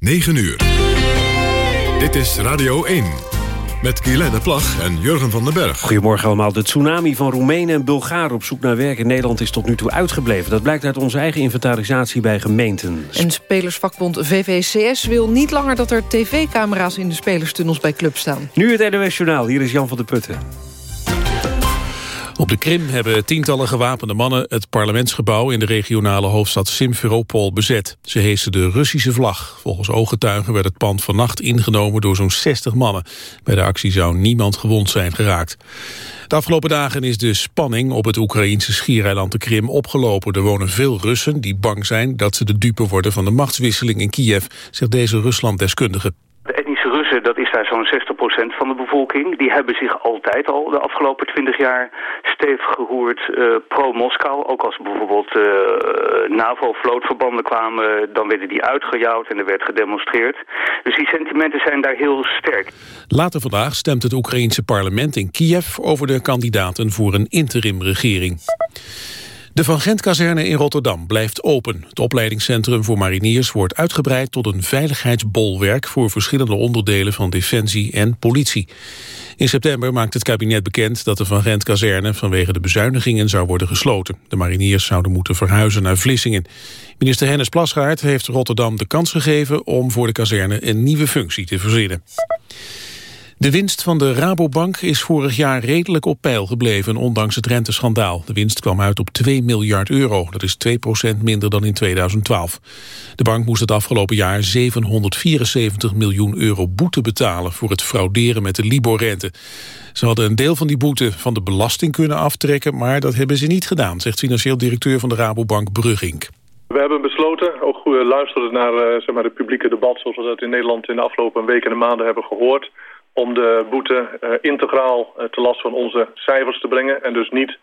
9 uur. Dit is Radio 1. Met Guylaine Plag en Jurgen van den Berg. Goedemorgen allemaal. De tsunami van Roemenen en Bulgaren op zoek naar werk in Nederland is tot nu toe uitgebleven. Dat blijkt uit onze eigen inventarisatie bij gemeenten. En spelersvakbond VVCS wil niet langer dat er tv-camera's in de spelerstunnels bij clubs staan. Nu het NOS Journaal. Hier is Jan van der Putten. Op de Krim hebben tientallen gewapende mannen het parlementsgebouw in de regionale hoofdstad Simferopol bezet. Ze heesten de Russische vlag. Volgens ooggetuigen werd het pand vannacht ingenomen door zo'n 60 mannen. Bij de actie zou niemand gewond zijn geraakt. De afgelopen dagen is de spanning op het Oekraïnse schiereiland de Krim opgelopen. Er wonen veel Russen die bang zijn dat ze de dupe worden van de machtswisseling in Kiev, zegt deze Ruslanddeskundige dat is daar zo'n 60% van de bevolking. Die hebben zich altijd al de afgelopen 20 jaar stevig gehoord uh, pro-Moskou. Ook als bijvoorbeeld uh, NAVO-vlootverbanden kwamen, dan werden die uitgejouwd en er werd gedemonstreerd. Dus die sentimenten zijn daar heel sterk. Later vandaag stemt het Oekraïense parlement in Kiev over de kandidaten voor een interimregering. De Van Gent-kazerne in Rotterdam blijft open. Het opleidingscentrum voor mariniers wordt uitgebreid tot een veiligheidsbolwerk voor verschillende onderdelen van defensie en politie. In september maakt het kabinet bekend dat de Van Gent-kazerne vanwege de bezuinigingen zou worden gesloten. De mariniers zouden moeten verhuizen naar Vlissingen. Minister Hennis Plasgaard heeft Rotterdam de kans gegeven om voor de kazerne een nieuwe functie te verzinnen. De winst van de Rabobank is vorig jaar redelijk op peil gebleven, ondanks het renteschandaal. De winst kwam uit op 2 miljard euro. Dat is 2% minder dan in 2012. De bank moest het afgelopen jaar 774 miljoen euro boete betalen voor het frauderen met de Libor-rente. Ze hadden een deel van die boete van de belasting kunnen aftrekken, maar dat hebben ze niet gedaan, zegt financieel directeur van de Rabobank Brugink. We hebben besloten, ook luisteren naar uh, zeg maar, het publieke debat... zoals we dat in Nederland in de afgelopen weken en maanden hebben gehoord om de boete uh, integraal uh, te last van onze cijfers te brengen... en dus niet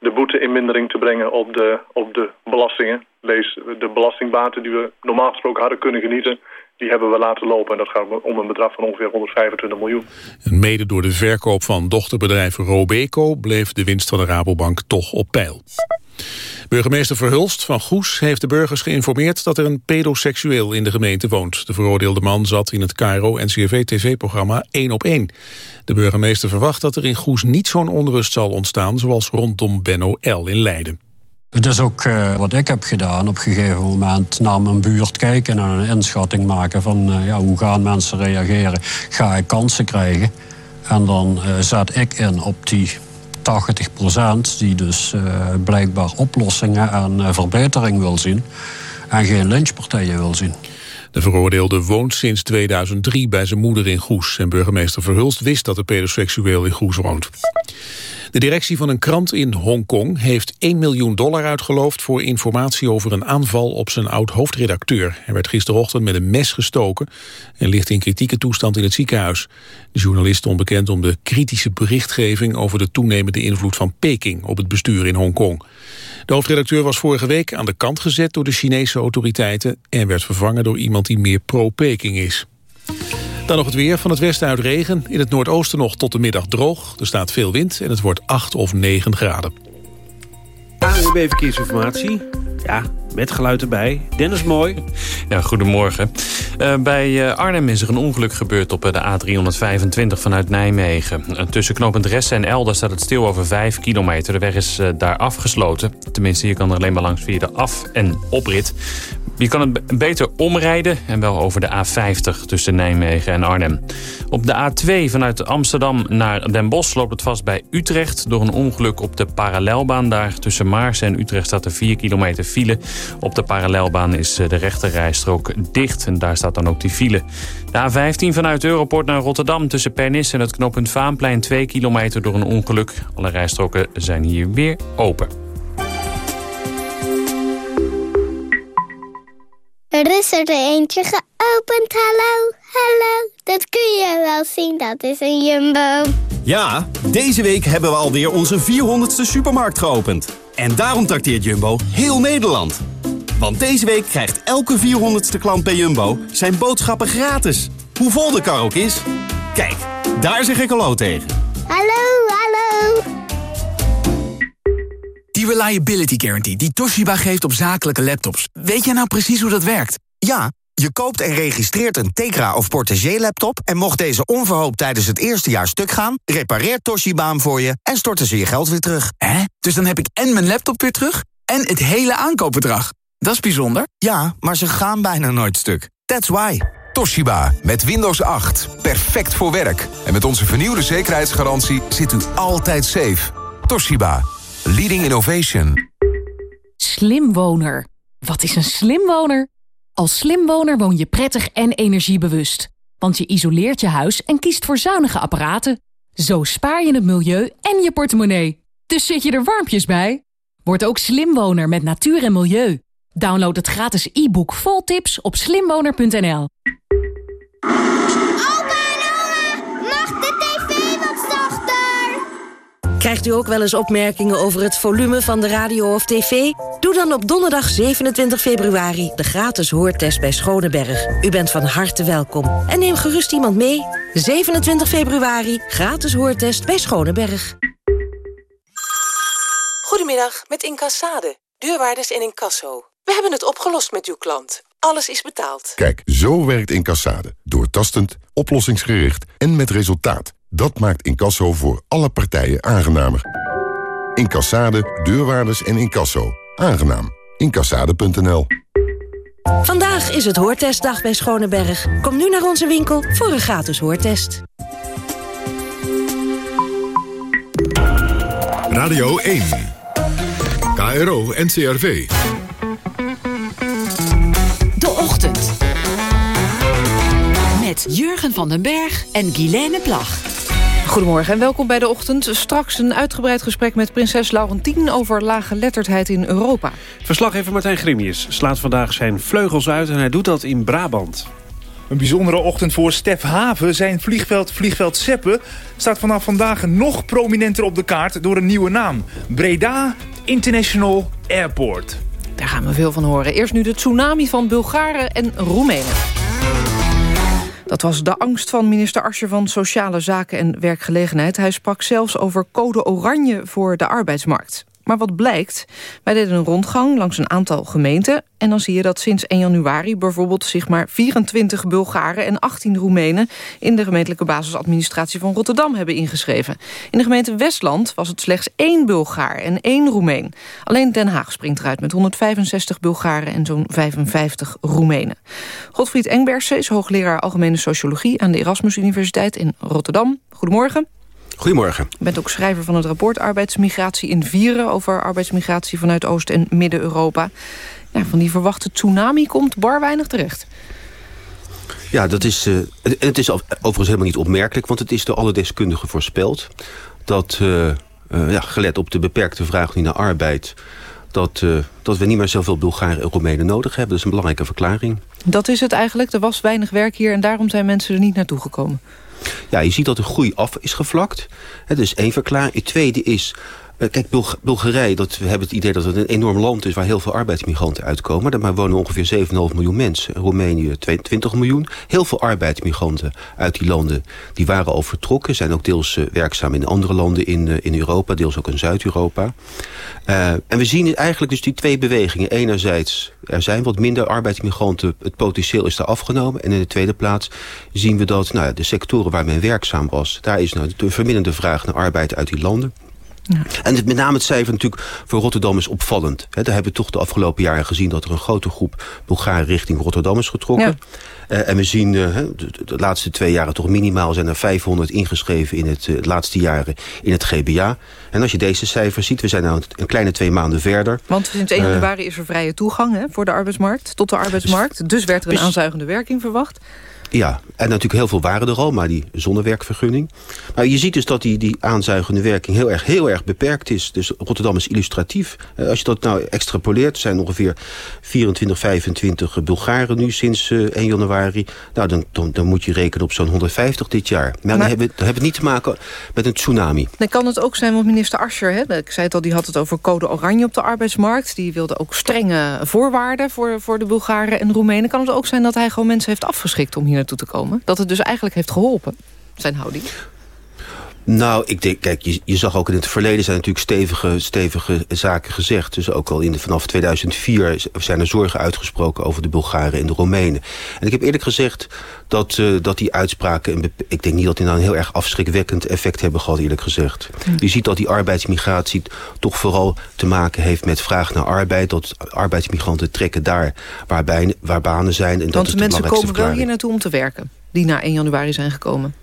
de boete in mindering te brengen op de, op de belastingen. Lees de belastingbaten die we normaal gesproken hadden kunnen genieten... die hebben we laten lopen en dat gaat om een bedrag van ongeveer 125 miljoen. En mede door de verkoop van dochterbedrijf Robeco... bleef de winst van de Rabobank toch op peil. Burgemeester Verhulst van Goes heeft de burgers geïnformeerd dat er een pedoseksueel in de gemeente woont. De veroordeelde man zat in het KRO-NCRV-tv-programma 1 op 1. De burgemeester verwacht dat er in Goes niet zo'n onrust zal ontstaan zoals rondom Benno L. in Leiden. Het is ook uh, wat ik heb gedaan. Op een gegeven moment naar mijn buurt kijken en een inschatting maken van uh, ja, hoe gaan mensen reageren. Ga ik kansen krijgen? En dan uh, zet ik in op die 80 procent die dus uh, blijkbaar oplossingen en uh, verbetering wil zien en geen lynchpartijen wil zien. De veroordeelde woont sinds 2003 bij zijn moeder in Goes. En burgemeester Verhulst wist dat de pedoseksueel in Goes woont. De directie van een krant in Hongkong heeft 1 miljoen dollar uitgeloofd voor informatie over een aanval op zijn oud-hoofdredacteur. Hij werd gisterochtend met een mes gestoken en ligt in kritieke toestand in het ziekenhuis. De journalist stond bekend om de kritische berichtgeving over de toenemende invloed van Peking op het bestuur in Hongkong. De hoofdredacteur was vorige week aan de kant gezet door de Chinese autoriteiten en werd vervangen door iemand die meer pro-Peking is. Dan nog het weer. Van het westen uit regen. In het noordoosten nog tot de middag droog. Er staat veel wind en het wordt 8 of 9 graden. ANWB Verkeersinformatie. Ja, met geluid erbij. Dennis Mooi. Ja, goedemorgen. Uh, bij uh, Arnhem is er een ongeluk gebeurd op uh, de A325 vanuit Nijmegen. tussen knooppunt Ressen en Elder staat het stil over 5 kilometer. De weg is daar afgesloten. Tenminste, je kan er alleen maar langs via de af- en oprit. Je kan het beter omrijden en wel over de A50 tussen Nijmegen en Arnhem. Op de A2 vanuit Amsterdam naar Den Bosch loopt het vast bij Utrecht... door een ongeluk op de parallelbaan daar. Tussen Maars en Utrecht staat er 4 kilometer file. Op de parallelbaan is eh, de rechterrijstrook dicht en daar staat dan ook die file. De A15 vanuit Europort naar Rotterdam tussen Pernis en het knooppunt Vaanplein... 2 kilometer door een ongeluk. Alle rijstroken zijn hier weer open. Er is er eentje geopend, hallo, hallo. Dat kun je wel zien, dat is een Jumbo. Ja, deze week hebben we alweer onze 400ste supermarkt geopend. En daarom trakteert Jumbo heel Nederland. Want deze week krijgt elke 400ste klant bij Jumbo zijn boodschappen gratis. Hoe vol de kar ook is. Kijk, daar zeg ik hallo tegen. Hallo, hallo. Die Reliability Guarantee die Toshiba geeft op zakelijke laptops. Weet jij nou precies hoe dat werkt? Ja, Je koopt en registreert een Tegra of Portagee-laptop... en mocht deze onverhoopt tijdens het eerste jaar stuk gaan... repareert Toshiba hem voor je en storten ze je geld weer terug. Hè? Dus dan heb ik en mijn laptop weer terug en het hele aankoopbedrag. Dat is bijzonder. Ja, maar ze gaan bijna nooit stuk. That's why. Toshiba, met Windows 8. Perfect voor werk. En met onze vernieuwde zekerheidsgarantie zit u altijd safe. Toshiba, leading innovation. Slimwoner. Wat is een slimwoner? Als slimwoner woon je prettig en energiebewust. Want je isoleert je huis en kiest voor zuinige apparaten. Zo spaar je het milieu en je portemonnee. Dus zit je er warmpjes bij? Word ook slimwoner met natuur en milieu. Download het gratis e-book vol tips op slimwoner.nl. Mag de tv wat zachter? Krijgt u ook wel eens opmerkingen over het volume van de radio of tv? Doe dan op donderdag 27 februari de gratis hoortest bij Schoneberg. U bent van harte welkom. En neem gerust iemand mee. 27 februari, gratis hoortest bij Schoneberg. Goedemiddag, met Incassade. Deurwaarders in Incasso. We hebben het opgelost met uw klant. Alles is betaald. Kijk, zo werkt Incassade. Doortastend, oplossingsgericht en met resultaat. Dat maakt Incasso voor alle partijen aangenamer. Incassade, deurwaarders en Incasso. Aangenaam. Incassade.nl Vandaag is het hoortestdag bij Schoneberg. Kom nu naar onze winkel voor een gratis hoortest. Radio 1. KRO NCRV. Met Jurgen van den Berg en Guilaine Plag. Goedemorgen en welkom bij de ochtend. Straks een uitgebreid gesprek met prinses Laurentien... over laaggeletterdheid in Europa. Verslaggever Martijn Grimius slaat vandaag zijn vleugels uit... en hij doet dat in Brabant. Een bijzondere ochtend voor Stef Haven. Zijn vliegveld, vliegveld Seppe, staat vanaf vandaag nog prominenter op de kaart door een nieuwe naam. Breda International Airport. Daar gaan we veel van horen. Eerst nu de tsunami van Bulgaren en Roemenen. Dat was de angst van minister Ascher van Sociale Zaken en Werkgelegenheid. Hij sprak zelfs over code oranje voor de arbeidsmarkt. Maar wat blijkt? Wij deden een rondgang langs een aantal gemeenten... en dan zie je dat sinds 1 januari bijvoorbeeld zich maar 24 Bulgaren en 18 Roemenen... in de gemeentelijke basisadministratie van Rotterdam hebben ingeschreven. In de gemeente Westland was het slechts één Bulgaar en één Roemeen. Alleen Den Haag springt eruit met 165 Bulgaren en zo'n 55 Roemenen. Godfried Engbersen is hoogleraar Algemene Sociologie... aan de Erasmus Universiteit in Rotterdam. Goedemorgen. Goedemorgen. U bent ook schrijver van het rapport Arbeidsmigratie in Vieren... over arbeidsmigratie vanuit Oost- en Midden-Europa. Ja, van die verwachte tsunami komt bar weinig terecht. Ja, dat is, uh, het is overigens helemaal niet opmerkelijk... want het is door alle deskundigen voorspeld... dat, uh, uh, ja, gelet op de beperkte vraag naar arbeid... Dat, dat we niet meer zoveel Bulgaren en Roemenen nodig hebben. Dat is een belangrijke verklaring. Dat is het eigenlijk. Er was weinig werk hier... en daarom zijn mensen er niet naartoe gekomen. Ja, je ziet dat de groei af is gevlakt. Dat is één verklaring. Het tweede is... Kijk, Bulgarije, dat, we hebben het idee dat het een enorm land is... waar heel veel arbeidsmigranten uitkomen. Daar wonen ongeveer 7,5 miljoen mensen. Roemenië 22 miljoen. Heel veel arbeidsmigranten uit die landen die waren al vertrokken. Zijn ook deels werkzaam in andere landen in, in Europa. Deels ook in Zuid-Europa. En we zien eigenlijk dus die twee bewegingen. Enerzijds, er zijn wat minder arbeidsmigranten. Het potentieel is daar afgenomen. En in de tweede plaats zien we dat nou, de sectoren waar men werkzaam was... daar is nou de verminderde vraag naar arbeid uit die landen. Ja. En het, met name het cijfer natuurlijk voor Rotterdam is opvallend. He, daar hebben we toch de afgelopen jaren gezien... dat er een grote groep Bulgaren richting Rotterdam is getrokken. Ja. Uh, en we zien uh, de, de, laatste twee jaren toch minimaal... zijn er 500 ingeschreven in het uh, laatste jaren in het GBA. En als je deze cijfers ziet, we zijn nou een kleine twee maanden verder. Want sinds 1 januari is er vrije toegang hè, voor de arbeidsmarkt, tot de arbeidsmarkt. Dus werd er een aanzuigende werking verwacht. Ja, en natuurlijk heel veel waren er al, maar die zonnewerkvergunning. Maar je ziet dus dat die, die aanzuigende werking heel erg, heel erg beperkt is. Dus Rotterdam is illustratief. Als je dat nou extrapoleert, zijn ongeveer 24, 25 Bulgaren nu sinds uh, 1 januari. Nou, dan, dan, dan moet je rekenen op zo'n 150 dit jaar. Maar, maar dan, hebben, dan hebben we het niet te maken met een tsunami. Dan kan het ook zijn, want minister Ascher, hè, ik zei het al, die had het over code oranje op de arbeidsmarkt. Die wilde ook strenge voorwaarden voor, voor de Bulgaren en Roemenen. Kan het ook zijn dat hij gewoon mensen heeft afgeschikt om hier naartoe te komen? Dat het dus eigenlijk heeft geholpen, zijn houding? Nou, ik denk, kijk, je, je zag ook in het verleden zijn natuurlijk stevige, stevige zaken gezegd. Dus ook al in de, vanaf 2004 zijn er zorgen uitgesproken over de Bulgaren en de Roemenen. En ik heb eerlijk gezegd dat, uh, dat die uitspraken, ik denk niet dat die nou een heel erg afschrikwekkend effect hebben gehad, eerlijk gezegd. Hm. Je ziet dat die arbeidsmigratie toch vooral te maken heeft met vraag naar arbeid. Dat arbeidsmigranten trekken daar waar, bij, waar banen zijn. En Want dat is de mensen komen wel hier naartoe om te werken, die na 1 januari zijn gekomen.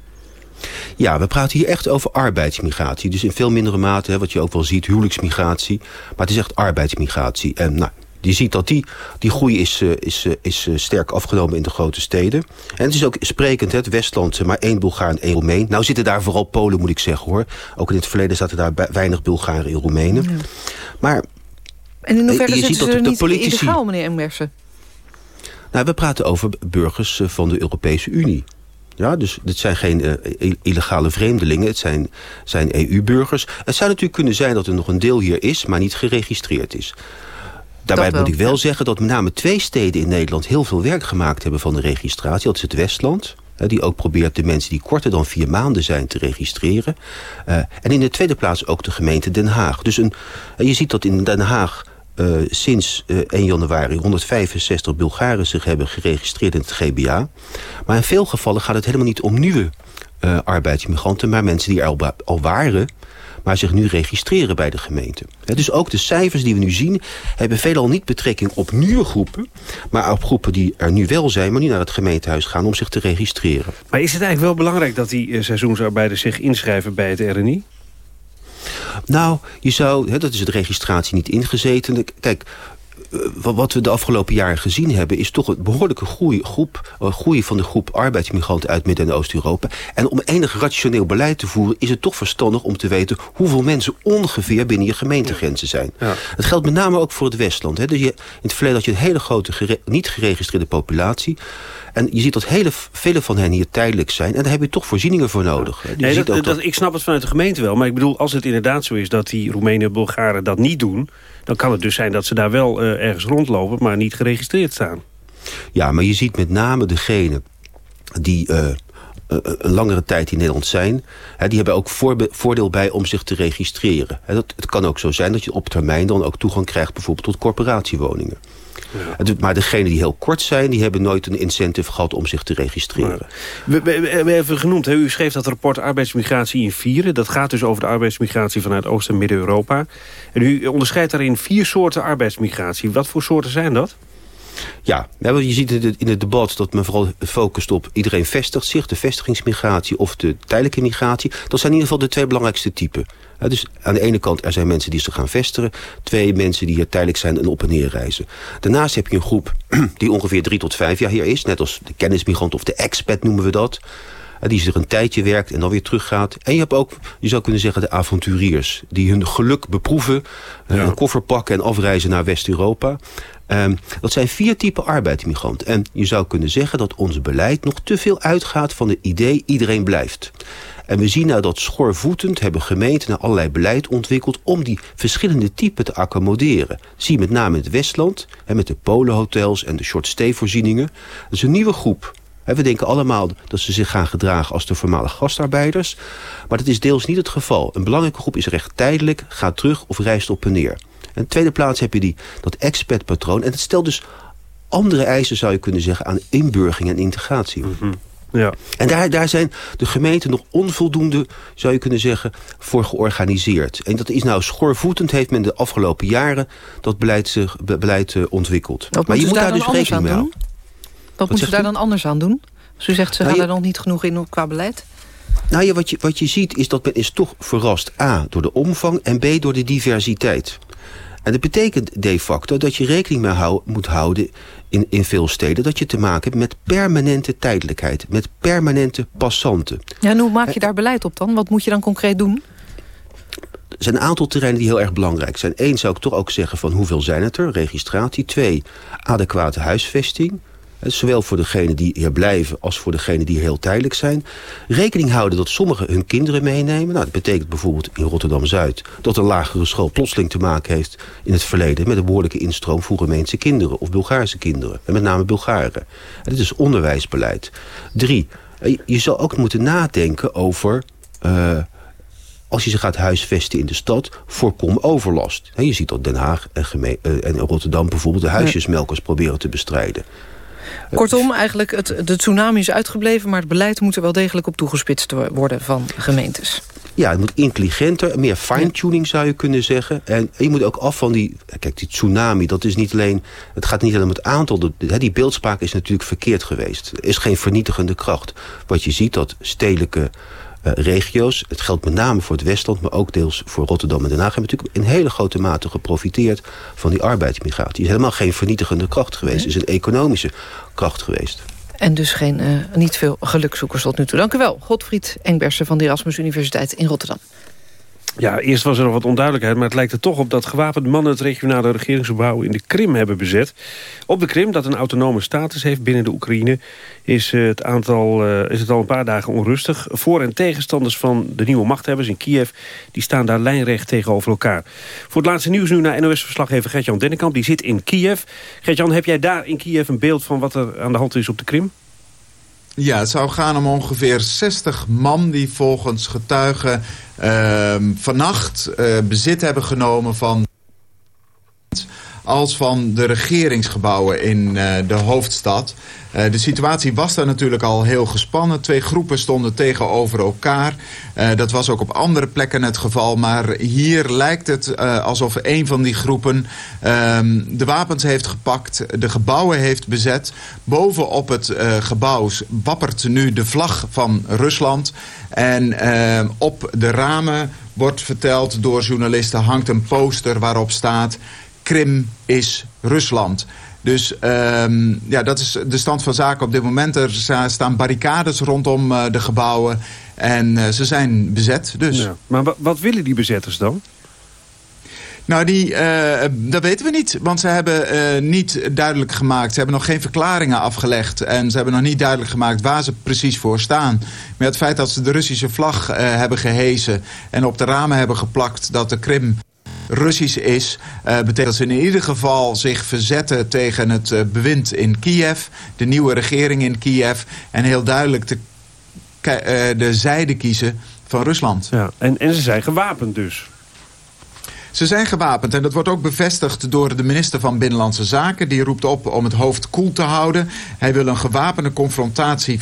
Ja, we praten hier echt over arbeidsmigratie. Dus in veel mindere mate, hè, wat je ook wel ziet, huwelijksmigratie. Maar het is echt arbeidsmigratie. En nou, je ziet dat die, die groei is, eh, is, eh, is eh, sterk afgenomen in de grote steden. En het is ook sprekend, het Westland, maar één Bulgaar en één Roemeen. Nou zitten daar vooral Polen, moet ik zeggen hoor. Ook in het verleden zaten daar weinig Bulgaren en Roemenen. Ja. Maar en in hoeverre zitten ze er niet politici... illegaal, meneer Emmersen? Nou, we praten over burgers van de Europese Unie. Ja, dus dit zijn geen uh, illegale vreemdelingen, het zijn, zijn EU-burgers. Het zou natuurlijk kunnen zijn dat er nog een deel hier is, maar niet geregistreerd is. Daarbij moet ik wel zeggen dat met name twee steden in Nederland... heel veel werk gemaakt hebben van de registratie. Dat is het Westland, die ook probeert de mensen die korter dan vier maanden zijn te registreren. Uh, en in de tweede plaats ook de gemeente Den Haag. Dus een, je ziet dat in Den Haag uh, sinds uh, 1 januari 165 Bulgaren zich hebben geregistreerd in het GBA. Maar in veel gevallen gaat het helemaal niet om nieuwe uh, arbeidsmigranten... maar mensen die er al, waren maar zich nu registreren bij de gemeente. dus ook de cijfers die we nu zien... hebben veelal niet betrekking op nieuwe groepen... maar op groepen die er nu wel zijn... maar nu naar het gemeentehuis gaan om zich te registreren. Maar is het eigenlijk wel belangrijk dat die seizoensarbeiders zich inschrijven bij het RNI? Nou, je zou, hè, dat is de registratie niet ingezeten. Kijk, wat we de afgelopen jaren gezien hebben... is toch een behoorlijke groei, groep, groei van de groep arbeidsmigranten uit Midden- en Oost-Europa. En om enig rationeel beleid te voeren... is het toch verstandig om te weten hoeveel mensen ongeveer binnen je gemeentegrenzen zijn. Ja. Dat geldt met name ook voor het Westland. Hè. Dus je, in het verleden had je een hele grote niet geregistreerde populatie... En je ziet dat hele, vele van hen hier tijdelijk zijn. En daar heb je toch voorzieningen voor nodig. Nee, dat, dat, ik snap het vanuit de gemeente wel. Maar ik bedoel, als het inderdaad zo is dat die Roemenen en Bulgaren dat niet doen... dan kan het dus zijn dat ze daar wel uh, ergens rondlopen... maar niet geregistreerd staan. Ja, maar je ziet met name degene die... Uh, een langere tijd in Nederland zijn... Die hebben ook voordeel bij om zich te registreren. Dat, het kan ook zo zijn dat je op termijn dan ook toegang krijgt... bijvoorbeeld tot corporatiewoningen. Ja. Maar degenen die heel kort zijn... die hebben nooit een incentive gehad om zich te registreren. We, we, we, hebben even genoemd, hè? u schreef dat rapport arbeidsmigratie in vieren. Dat gaat dus over de arbeidsmigratie vanuit Oost- en Midden-Europa. En u onderscheidt daarin vier soorten arbeidsmigratie. Wat voor soorten zijn dat? Ja, je ziet in het debat dat men vooral focust op iedereen vestigt zich, de vestigingsmigratie of de tijdelijke migratie. Dat zijn in ieder geval de twee belangrijkste typen. Dus aan de ene kant er zijn mensen die zich gaan vestigen. Twee mensen die hier tijdelijk zijn en op en neer reizen. Daarnaast heb je een groep die ongeveer drie tot vijf jaar hier is. Net als de kennismigrant of de expat noemen we dat. Die zich een tijdje werkt en dan weer teruggaat. En je hebt ook, je zou kunnen zeggen, de avonturiers. Die hun geluk beproeven, ja. een koffer pakken en afreizen naar West-Europa. Um, dat zijn vier typen arbeidsmigranten. En je zou kunnen zeggen dat ons beleid nog te veel uitgaat van het idee iedereen blijft. En we zien nou dat schoorvoetend hebben gemeenten naar allerlei beleid ontwikkeld... om die verschillende typen te accommoderen. Zie met name het Westland, hè, met de polenhotels en de short-stay-voorzieningen. Dat is een nieuwe groep. We denken allemaal dat ze zich gaan gedragen als de voormalige gastarbeiders. Maar dat is deels niet het geval. Een belangrijke groep is recht tijdelijk, gaat terug of reist op en neer. En tweede plaats heb je die, dat expat-patroon. En het stelt dus andere eisen, zou je kunnen zeggen... aan inburging en integratie. Mhm. Ja. En daar, daar zijn de gemeenten nog onvoldoende, zou je kunnen zeggen, voor georganiseerd. En dat is nou schoorvoetend, heeft men de afgelopen jaren dat beleid, beleid uh, ontwikkeld. Wat maar je moet daar, dus rekening mee houden. Wat, moeten ze daar dan anders aan doen? U zegt, ze nou, gaan er nog niet genoeg in qua beleid? Nou ja, wat je, wat je ziet is dat men is toch verrast... A, door de omvang en B, door de diversiteit. En dat betekent de facto dat je rekening mee hou, moet houden in, in veel steden... dat je te maken hebt met permanente tijdelijkheid. Met permanente passanten. Ja, en hoe maak je daar beleid op dan? Wat moet je dan concreet doen? Er zijn een aantal terreinen die heel erg belangrijk zijn. Eén zou ik toch ook zeggen van hoeveel zijn het er? Registratie. Twee, adequate huisvesting. Zowel voor degenen die hier blijven als voor degenen die heel tijdelijk zijn. Rekening houden dat sommigen hun kinderen meenemen. Nou, dat betekent bijvoorbeeld in Rotterdam-Zuid... dat een lagere school plotseling te maken heeft in het verleden... met een behoorlijke instroom voor Roemeense kinderen of Bulgaarse kinderen. En met name Bulgaren. En dit is onderwijsbeleid. Drie, je zou ook moeten nadenken over... Uh, als je ze gaat huisvesten in de stad, voorkom overlast. je ziet dat Den Haag en, eh, en Rotterdam bijvoorbeeld de huisjesmelkers proberen te bestrijden. Kortom, eigenlijk het, de tsunami is uitgebleven... maar het beleid moet er wel degelijk op toegespitst worden van gemeentes. Ja, het moet intelligenter, meer fine-tuning zou je kunnen zeggen. En je moet ook af van die... Kijk, die tsunami, dat is niet alleen... Het gaat niet alleen om het aantal. die beeldspraak is natuurlijk verkeerd geweest. Er is geen vernietigende kracht. Wat je ziet, dat stedelijke regio's... het geldt met name voor het Westland... maar ook deels voor Rotterdam en Den Haag... hebben natuurlijk in hele grote mate geprofiteerd... van die arbeidsmigratie. Het is helemaal geen vernietigende kracht geweest. Het is een economische kracht geweest. En dus geen, eh, niet veel gelukzoekers tot nu toe. Dank u wel, Godfried Engbersen van de Erasmus Universiteit in Rotterdam. Ja, eerst was er nog wat onduidelijkheid, maar het lijkt er toch op dat gewapende mannen het regionale regeringsgebouw in de Krim hebben bezet. Op de Krim, dat een autonome status heeft binnen de Oekraïne, is, het, aantal, eh, is het al een paar dagen onrustig. Voor- en tegenstanders van de nieuwe machthebbers in Kiev, die staan daar lijnrecht tegenover elkaar. Voor het laatste nieuws nu naar NOS-verslaggever Gertjan Dennekamp, die zit in Kiev. Gertjan, heb jij daar in Kiev een beeld van wat er aan de hand is op de Krim? Ja, het zou gaan om ongeveer 60 man die volgens getuigen vannacht eh, bezit hebben genomen van als van de regeringsgebouwen in eh, de hoofdstad. Eh, de situatie was daar natuurlijk al heel gespannen. Twee groepen stonden tegenover elkaar. Eh, dat was ook op andere plekken het geval. Maar hier lijkt het alsof een van die groepen ehm, de wapens heeft gepakt. De gebouwen heeft bezet. Bovenop het gebouw wappert nu de vlag van Rusland. En op de ramen wordt verteld door journalisten... hangt een poster waarop staat... Krim is Rusland. Dus ehm, ja, dat is de stand van zaken op dit moment. Er sta- staan barricades rondom eh, de gebouwen. En eh, ze zijn bezet dus. Ja. Maar wa- wat willen die bezetters dan? Nou, die, eh, dat weten we niet. Want ze hebben niet duidelijk gemaakt. Ze hebben nog geen verklaringen afgelegd. En ze hebben nog niet duidelijk gemaakt waar ze precies voor staan. Maar het feit dat ze de Russische vlag hebben gehesen... en op de ramen hebben geplakt dat de Krim Russisch is... eh, betekent dat ze in ieder geval zich verzetten tegen het eh, bewind in Kiev. De nieuwe regering in Kiev. En heel duidelijk de, eh, de zijde kiezen van Rusland. Ja, en, en ze zijn gewapend dus. Ze zijn gewapend en dat wordt ook bevestigd door de minister van Binnenlandse Zaken. Die roept op om het hoofd koel te houden. Hij wil een gewapende confrontatie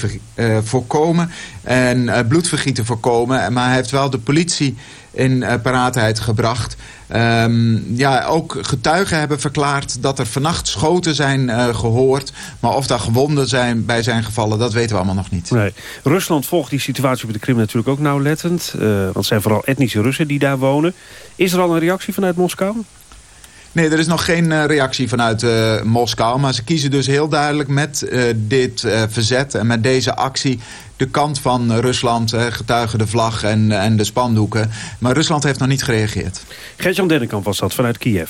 voorkomen en bloedvergieten voorkomen. Maar hij heeft wel de politie in paraatheid gebracht. Ehm, ja, ook getuigen hebben verklaard dat er vannacht schoten zijn eh, gehoord. Maar of daar gewonden zijn bij zijn gevallen, dat weten we allemaal nog niet. Nee. Rusland volgt die situatie op de Krim natuurlijk ook nauwlettend. eh, want het zijn vooral etnische Russen die daar wonen. Is er al een reactie vanuit Moskou? Nee, er is nog geen eh, reactie vanuit eh, Moskou. Maar ze kiezen dus heel duidelijk met eh, dit verzet en met deze actie... de kant van Rusland, getuigen de vlag en, en de spandoeken. Maar Rusland heeft nog niet gereageerd. Gertjan Dennekamp was dat vanuit Kiev.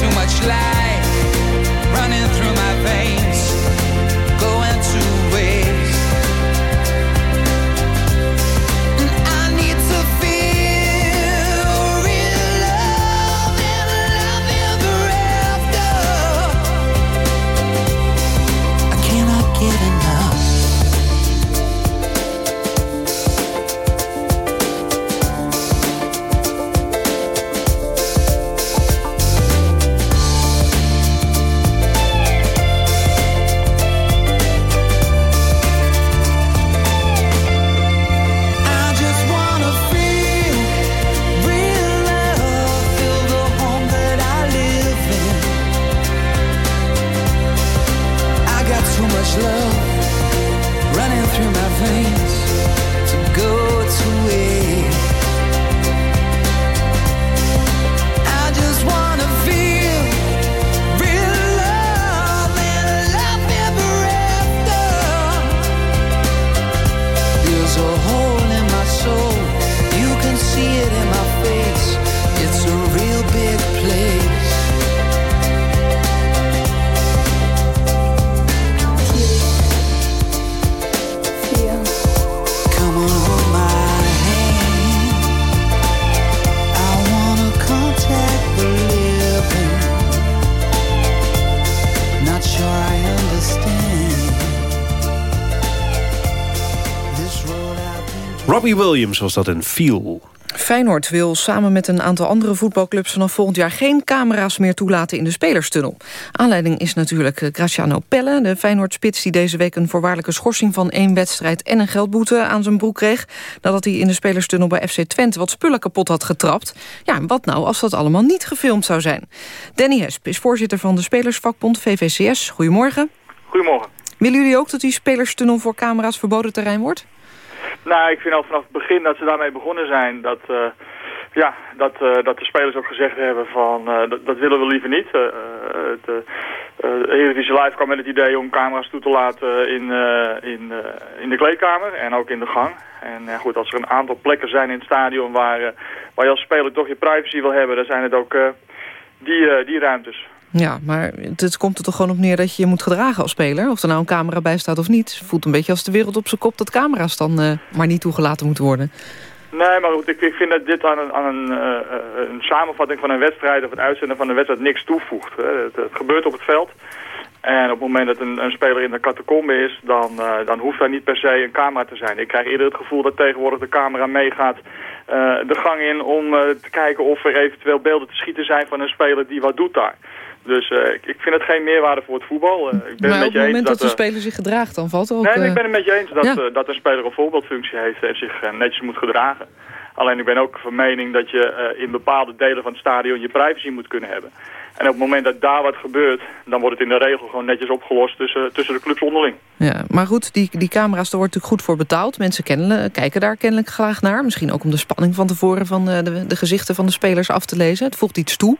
too much light Robbie Williams was dat een feel. Feyenoord wil samen met een aantal andere voetbalclubs... vanaf volgend jaar geen camera's meer toelaten in de spelerstunnel. Aanleiding is natuurlijk eh, Graciano Pelle, de Feyenoord-spits... die deze week een voorwaardelijke schorsing van één wedstrijd... en een geldboete aan zijn broek kreeg... nadat hij in de spelerstunnel bij FC Twente wat spullen kapot had getrapt. Ja, wat nou als dat allemaal niet gefilmd zou zijn? Danny Hesp is voorzitter van de Spelersvakbond VVCS. Goedemorgen. Goedemorgen. Willen jullie ook dat die spelerstunnel voor camera's verboden terrein wordt? Nou, ik vind al vanaf het begin dat ze daarmee begonnen zijn... dat, uh, ja, dat, uh, dat de spelers ook gezegd hebben van... Uh, dat, dat, willen we liever niet. de Eredivisie Live kwam met het idee om camera's toe te laten in, in, in de kleedkamer en ook in de gang. En goed, als er een aantal plekken zijn in het stadion waar, waar je als speler toch je privacy wil hebben... dan zijn het ook die, die ruimtes. Ja, maar het komt er toch gewoon op neer dat je je moet gedragen als speler? Of er nou een camera bij staat of niet. Voelt een beetje als de wereld op zijn kop dat camera's dan uh, maar niet toegelaten moeten worden. Nee, maar goed, ik, ik vind dat dit aan, een, aan een, uh, een, samenvatting van een wedstrijd of het uitzenden van een wedstrijd niks toevoegt. Het, het, gebeurt op het veld. En op het moment dat een, een speler in de catacombe is, dan, uh, dan hoeft daar niet per se een camera te zijn. Ik krijg eerder het gevoel dat tegenwoordig de camera meegaat de gang in om te kijken of er eventueel beelden te schieten zijn van een speler die wat doet daar. Dus uh, ik, ik, vind het geen meerwaarde voor het voetbal. Uh, ik ben maar op het moment dat, dat de speler zich gedraagt, dan valt er ook... Nee, nee ik ben het met je eens dat, ja. dat een speler een voorbeeldfunctie heeft en zich netjes moet gedragen. Alleen ik ben ook van mening dat je in bepaalde delen van het stadion je privacy moet kunnen hebben. En op het moment dat daar wat gebeurt, dan wordt het in de regel gewoon netjes opgelost tussen, tussen de clubs onderling. Ja, maar goed, die, die camera's, daar wordt natuurlijk goed voor betaald. Mensen kennen, kijken daar kennelijk graag naar. Misschien ook om de spanning van tevoren van de, de gezichten van de spelers af te lezen. Het voegt iets toe.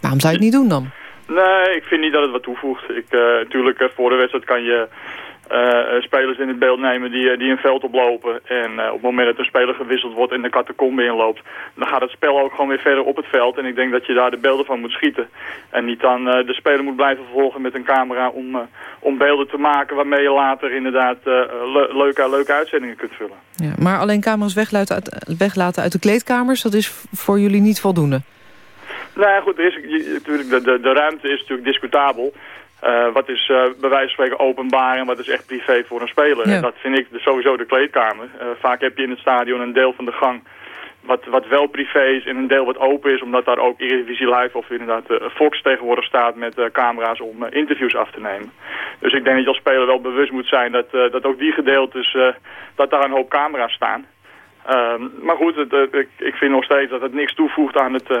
Waarom zou je het niet doen dan? Nee, ik vind niet dat het wat toevoegt. Ik, uh, natuurlijk, uh, voor de wedstrijd kan je uh, spelers in het beeld nemen die, die een veld oplopen. En op het moment dat een speler gewisseld wordt en de catacombe inloopt, dan gaat het spel ook gewoon weer verder op het veld. En ik denk dat je daar de beelden van moet schieten. En niet dan de speler moet blijven volgen met een camera om, om beelden te maken waarmee je later inderdaad le leuke, leuke uitzendingen kunt vullen. Ja, maar alleen camera's weglaten uit, weglaten uit de kleedkamers, dat is voor jullie niet voldoende? Nou ja, goed, er is, natuurlijk, de, de, de ruimte is natuurlijk discutabel. Uh, wat is uh, bij wijze van spreken openbaar en wat is echt privé voor een speler. Ja. Dat vind ik sowieso de kleedkamer. Uh, vaak heb je in het stadion een deel van de gang wat, wat wel privé is en een deel wat open is. Omdat daar ook Eredivisie Live of inderdaad Fox tegenwoordig staat met camera's om interviews af te nemen. Dus ik denk dat je als speler wel bewust moet zijn dat, dat ook die gedeeltes, dat daar een hoop camera's staan. Ehm, maar goed, het, ik, ik, vind nog steeds dat het niks toevoegt aan het, uh,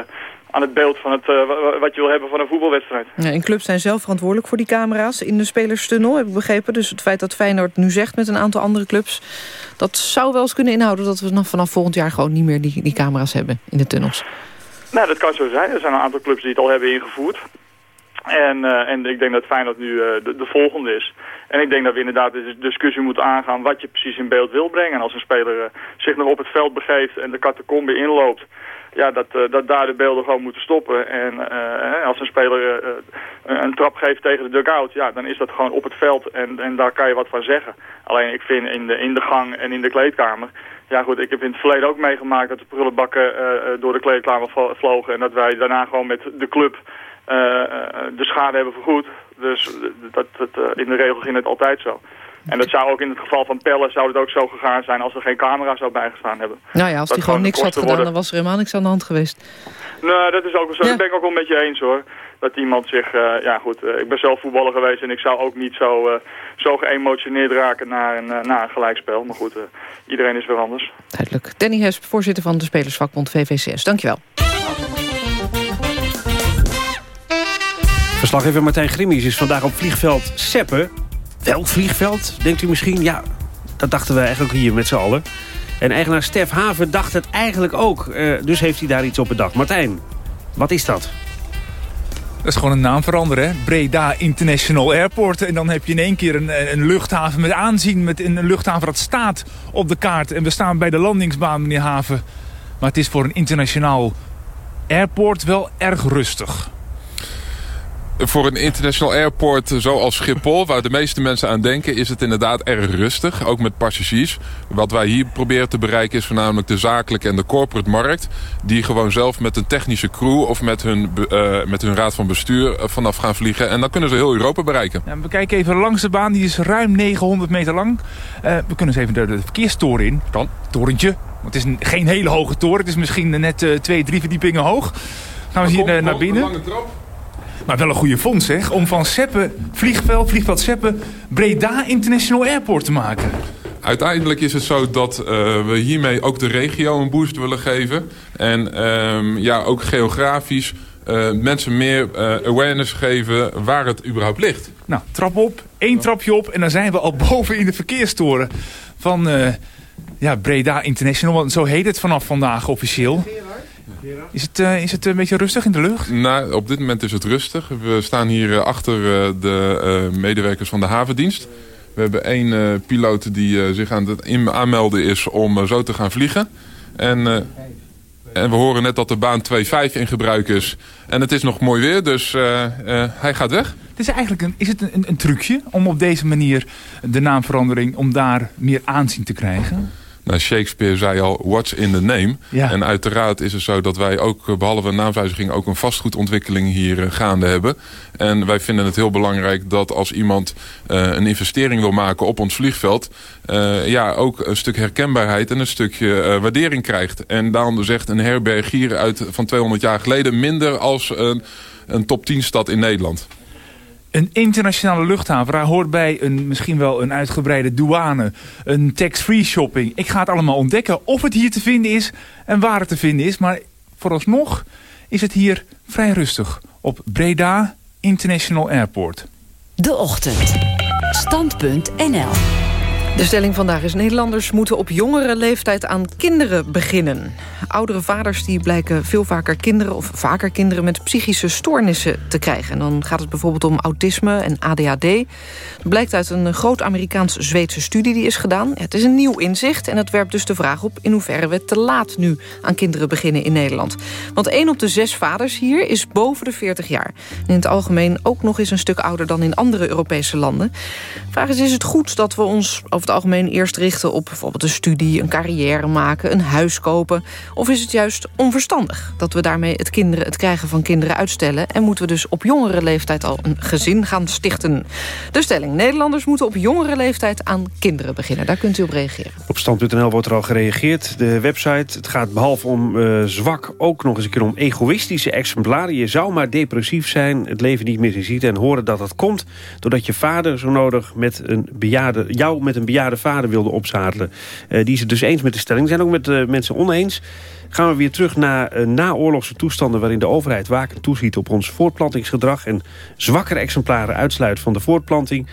aan het beeld van het, uh, wat je wil hebben van een voetbalwedstrijd. Ja, en clubs zijn zelf verantwoordelijk voor die camera's in de spelerstunnel, heb ik begrepen. Dus het feit dat Feyenoord nu zegt met een aantal andere clubs... dat zou wel eens kunnen inhouden dat we vanaf volgend jaar gewoon niet meer die, die camera's hebben in de tunnels. Nou, dat kan zo zijn. Er zijn een aantal clubs die het al hebben ingevoerd. En, uh, en ik denk dat Feyenoord nu uh, de, de, volgende is. En ik denk dat we inderdaad de discussie moeten aangaan wat je precies in beeld wil brengen. En als een speler uh, zich nog op het veld begeeft en de catacombe inloopt... Ja, dat, dat daar de beelden gewoon moeten stoppen. En als een speler een trap geeft tegen de dugout, ja, dan is dat gewoon op het veld. En, en daar kan je wat van zeggen. Alleen ik vind in de, in de gang en in de kleedkamer... Ja goed, ik heb in het verleden ook meegemaakt dat de prullenbakken door de kleedkamer vlogen. En dat wij daarna gewoon met de club... De schade hebben vergoed. Dus dat, dat, in de regel ging het altijd zo. En dat zou ook in het geval van Pelle zou het ook zo gegaan zijn als er geen camera zou bijgestaan hebben. Nou ja, als hij gewoon niks had gedaan, worden. dan was er helemaal niks aan de hand geweest. Nou, dat is ook zo. Ja. Dat ben ik ook wel met je eens hoor. Dat iemand zich, uh, ja goed, ik ben zelf voetballer geweest en ik zou ook niet zo, zo geëmotioneerd raken naar een, naar een gelijkspel. Maar goed, iedereen is weer anders. Duidelijk. Danny Hesp, voorzitter van de Spelersvakbond VVCS. Dankjewel. Verslaggever Martijn Grimmies is vandaag op vliegveld Seppen. Welk vliegveld, denkt u misschien? Ja, dat dachten we eigenlijk hier met z'n allen. En eigenaar Stef Haven dacht het eigenlijk ook. Uh, dus heeft hij daar iets op bedacht. Martijn, wat is dat? Dat is gewoon een naam veranderen, hè? Breda International Airport. En dan heb je in één keer een, een luchthaven met aanzien. Met een luchthaven dat staat op de kaart. En we staan bij de landingsbaan, meneer Haven. Maar het is voor een internationaal airport wel erg rustig. Voor een international airport zoals Schiphol, waar de meeste mensen aan denken, is het inderdaad erg rustig. Ook met passagiers. Wat wij hier proberen te bereiken is voornamelijk de zakelijke en de corporate markt. Die gewoon zelf met een technische crew of met hun, uh, met hun raad van bestuur vanaf gaan vliegen. En dan kunnen ze heel Europa bereiken. Ja, we kijken even langs de baan. Die is ruim 900 meter lang. Uh, we kunnen eens even de, de verkeerstoren in. Kan. Torentje. Want het is een, geen hele hoge toren. Het is misschien net uh, twee, drie verdiepingen hoog. Gaan we hier naar binnen. Een lange trap. Maar wel een goede fonds, zeg. Om van Seppen, vliegveld, vliegveld Seppen, Breda International Airport te maken. Uiteindelijk is het zo dat uh, we hiermee ook de regio een boost willen geven. En um, ja, ook geografisch uh, mensen meer uh, awareness geven waar het überhaupt ligt. Nou, trap op, één trapje op en dan zijn we al boven in de verkeerstoren van ja, Breda International. Want zo heet het vanaf vandaag officieel. Is het, uh, is het een beetje rustig in de lucht? Nou, op dit moment is het rustig. We staan hier uh, achter uh, de medewerkers van de havendienst. We hebben één piloot die zich aan het aanmelden is om zo te gaan vliegen. En, en we horen net dat de baan 2.5 in gebruik is. En het is nog mooi weer, dus hij gaat weg. Het is eigenlijk een, is het een, een trucje om op deze manier de naamverandering... om daar meer aanzien te krijgen? Nou, Shakespeare zei al, what's in the name? Ja. En uiteraard is het zo dat wij ook, behalve een naamswijziging... ook een vastgoedontwikkeling hier gaande hebben. En wij vinden het heel belangrijk dat als iemand uh, een investering wil maken op ons vliegveld... Ja, ook een stuk herkenbaarheid en een stukje waardering krijgt. En dan zegt een herberg hier uit van 200 jaar geleden... minder als een, een top 10 stad in Nederland. Een internationale luchthaven, daar hoort bij een, misschien wel een uitgebreide douane, een tax-free shopping. Ik ga het allemaal ontdekken of het hier te vinden is en waar het te vinden is. Maar vooralsnog is het hier vrij rustig op Breda International Airport. De Ochtend. Stand.nl de stelling vandaag is Nederlanders moeten op jongere leeftijd aan kinderen beginnen. Oudere vaders die blijken veel vaker kinderen of vaker kinderen met psychische stoornissen te krijgen. En dan gaat het bijvoorbeeld om autisme en ADHD. Dat blijkt uit een groot Amerikaans-Zweedse studie die is gedaan. Het is een nieuw inzicht en het werpt dus de vraag op in hoeverre we te laat nu aan kinderen beginnen in Nederland. Want één op de zes vaders hier is boven de 40 jaar. En in het algemeen ook nog eens een stuk ouder dan in andere Europese landen. De vraag is, is het goed dat we ons algemeen eerst richten op bijvoorbeeld een studie, een carrière maken, een huis kopen? Of is het juist onverstandig dat we daarmee het, kinderen, het krijgen van kinderen uitstellen en moeten we dus op jongere leeftijd al een gezin gaan stichten? De stelling, Nederlanders moeten op jongere leeftijd aan kinderen beginnen. Daar kunt u op reageren. Op stand.nl wordt er al gereageerd. De website, het gaat behalve om uh, zwak ook nog eens een keer om egoïstische exemplaren. Je zou maar depressief zijn, het leven niet meer ziet en horen dat dat komt doordat je vader zo nodig met een bejaarde, jou met een bejaarde vader wilde opzadelen. Uh, die is het dus eens met de stelling. zijn ook met uh, mensen oneens. Gaan we weer terug naar uh, naoorlogse toestanden... waarin de overheid wakend toeziet op ons voortplantingsgedrag... en zwakkere exemplaren uitsluit van de voortplanting...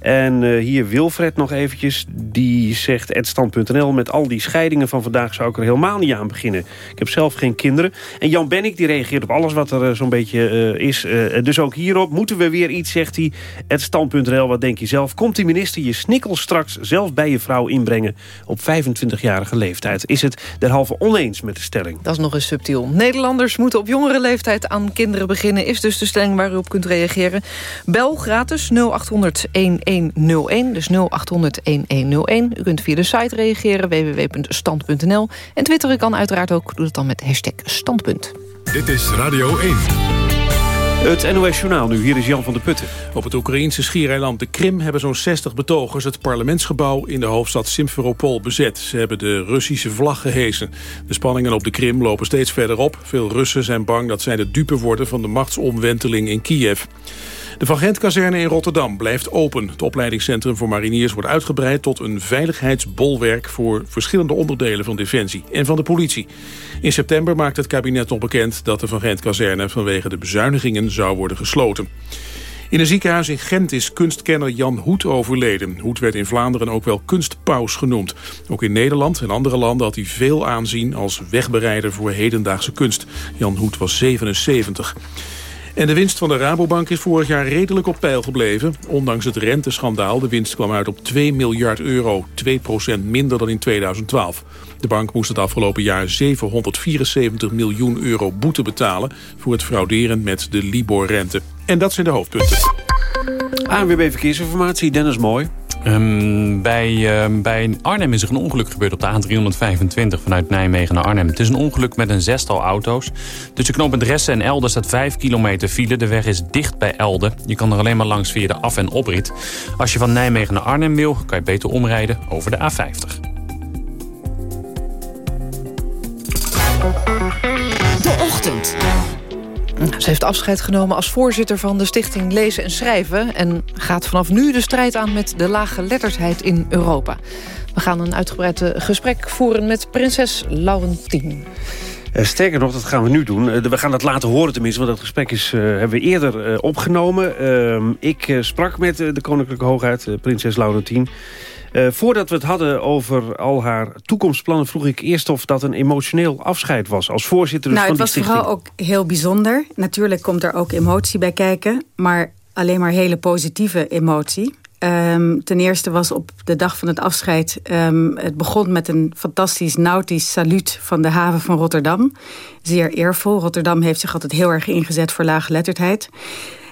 En uh, hier Wilfred nog eventjes. Die zegt, @stand.nl met al die scheidingen van vandaag zou ik er helemaal niet aan beginnen. Ik heb zelf geen kinderen. En Jan Bennik die reageert op alles wat er uh, zo'n beetje uh, is. dus ook hierop moeten we weer iets, zegt hij. @stand.nl, wat denk je zelf? Komt die minister je snikkel straks zelf bij je vrouw inbrengen... op 25-jarige leeftijd? Is het derhalve oneens met de stelling? Dat is nog eens subtiel. Nederlanders moeten op jongere leeftijd aan kinderen beginnen... is dus de stelling waar u op kunt reageren. Bel gratis 0800 1101, dus 0800 1101. U kunt via de site reageren, www.stand.nl. En twitteren kan uiteraard ook, doe dat dan met hashtag standpunt. Dit is Radio 1. Het NOS Journaal nu, hier is Jan van der Putten. Op het Oekraïnse schiereiland de Krim hebben zo'n 60 betogers... het parlementsgebouw in de hoofdstad Simferopol bezet. Ze hebben de Russische vlag gehesen. De spanningen op de Krim lopen steeds verder op. Veel Russen zijn bang dat zij de dupe worden van de machtsomwenteling in Kiev. De Van Gent-kazerne in Rotterdam blijft open. Het opleidingscentrum voor mariniers wordt uitgebreid tot een veiligheidsbolwerk voor verschillende onderdelen van Defensie en van de politie. In september maakt het kabinet nog bekend dat de Van Gent-kazerne vanwege de bezuinigingen zou worden gesloten. In een ziekenhuis in Gent is kunstkenner Jan Hoet overleden. Hoet werd in Vlaanderen ook wel kunstpaus genoemd. Ook in Nederland en andere landen had hij veel aanzien als wegbereider voor hedendaagse kunst. Jan Hoet was 77. En de winst van de Rabobank is vorig jaar redelijk op peil gebleven. Ondanks het renteschandaal, de winst kwam uit op 2 miljard euro. 2% minder dan in 2012. De bank moest het afgelopen jaar 774 miljoen euro boete betalen... voor het frauderen met de Libor-rente. En dat zijn de hoofdpunten. ANWB Verkeersinformatie, Dennis Mooi. Um, bij, uh, bij Arnhem is er een ongeluk gebeurd op de A325 vanuit Nijmegen naar Arnhem. Het is een ongeluk met een zestal auto's. Tussen knooppunt Ressen en Elden staat 5 kilometer file. De weg is dicht bij Elden. Je kan er alleen maar langs via de af- en oprit. Als je van Nijmegen naar Arnhem wil, kan je beter omrijden over de A50. De ochtend. Ze heeft afscheid genomen als voorzitter van de stichting Lezen en Schrijven... en gaat vanaf nu de strijd aan met de lage letterdheid in Europa. We gaan een uitgebreid eh, gesprek voeren met prinses Laurentien. Uh, sterker nog, dat gaan we nu doen. Uh, we gaan dat laten horen tenminste, want dat gesprek is, hebben we eerder opgenomen. Ehm, ik sprak met de koninklijke hoogheid, prinses Laurentien... Uh, voordat we het hadden over al haar toekomstplannen... vroeg ik eerst of dat een emotioneel afscheid was. Als voorzitter dus nou, van die stichting. het was vooral ook heel bijzonder. Natuurlijk komt er ook emotie bij kijken. Maar alleen maar hele positieve emotie. Um, ten eerste was op de dag van het afscheid... Um, het begon met een fantastisch nautisch saluut van de haven van Rotterdam. Zeer eervol. Rotterdam heeft zich altijd heel erg ingezet voor laaggeletterdheid.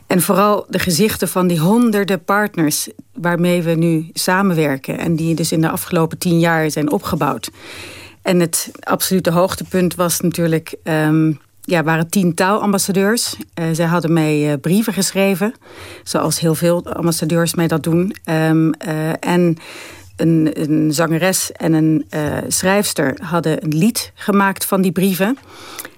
En vooral de gezichten van die honderden partners waarmee we nu samenwerken. En die dus in de afgelopen tien jaar zijn opgebouwd. En het absolute hoogtepunt was natuurlijk... Um, ja, waren tien taalambassadeurs. Uh, zij hadden mij uh, brieven geschreven. Zoals heel veel ambassadeurs mij dat doen. Um, uh, en een, een, zangeres en een schrijfster hadden een lied gemaakt van die brieven.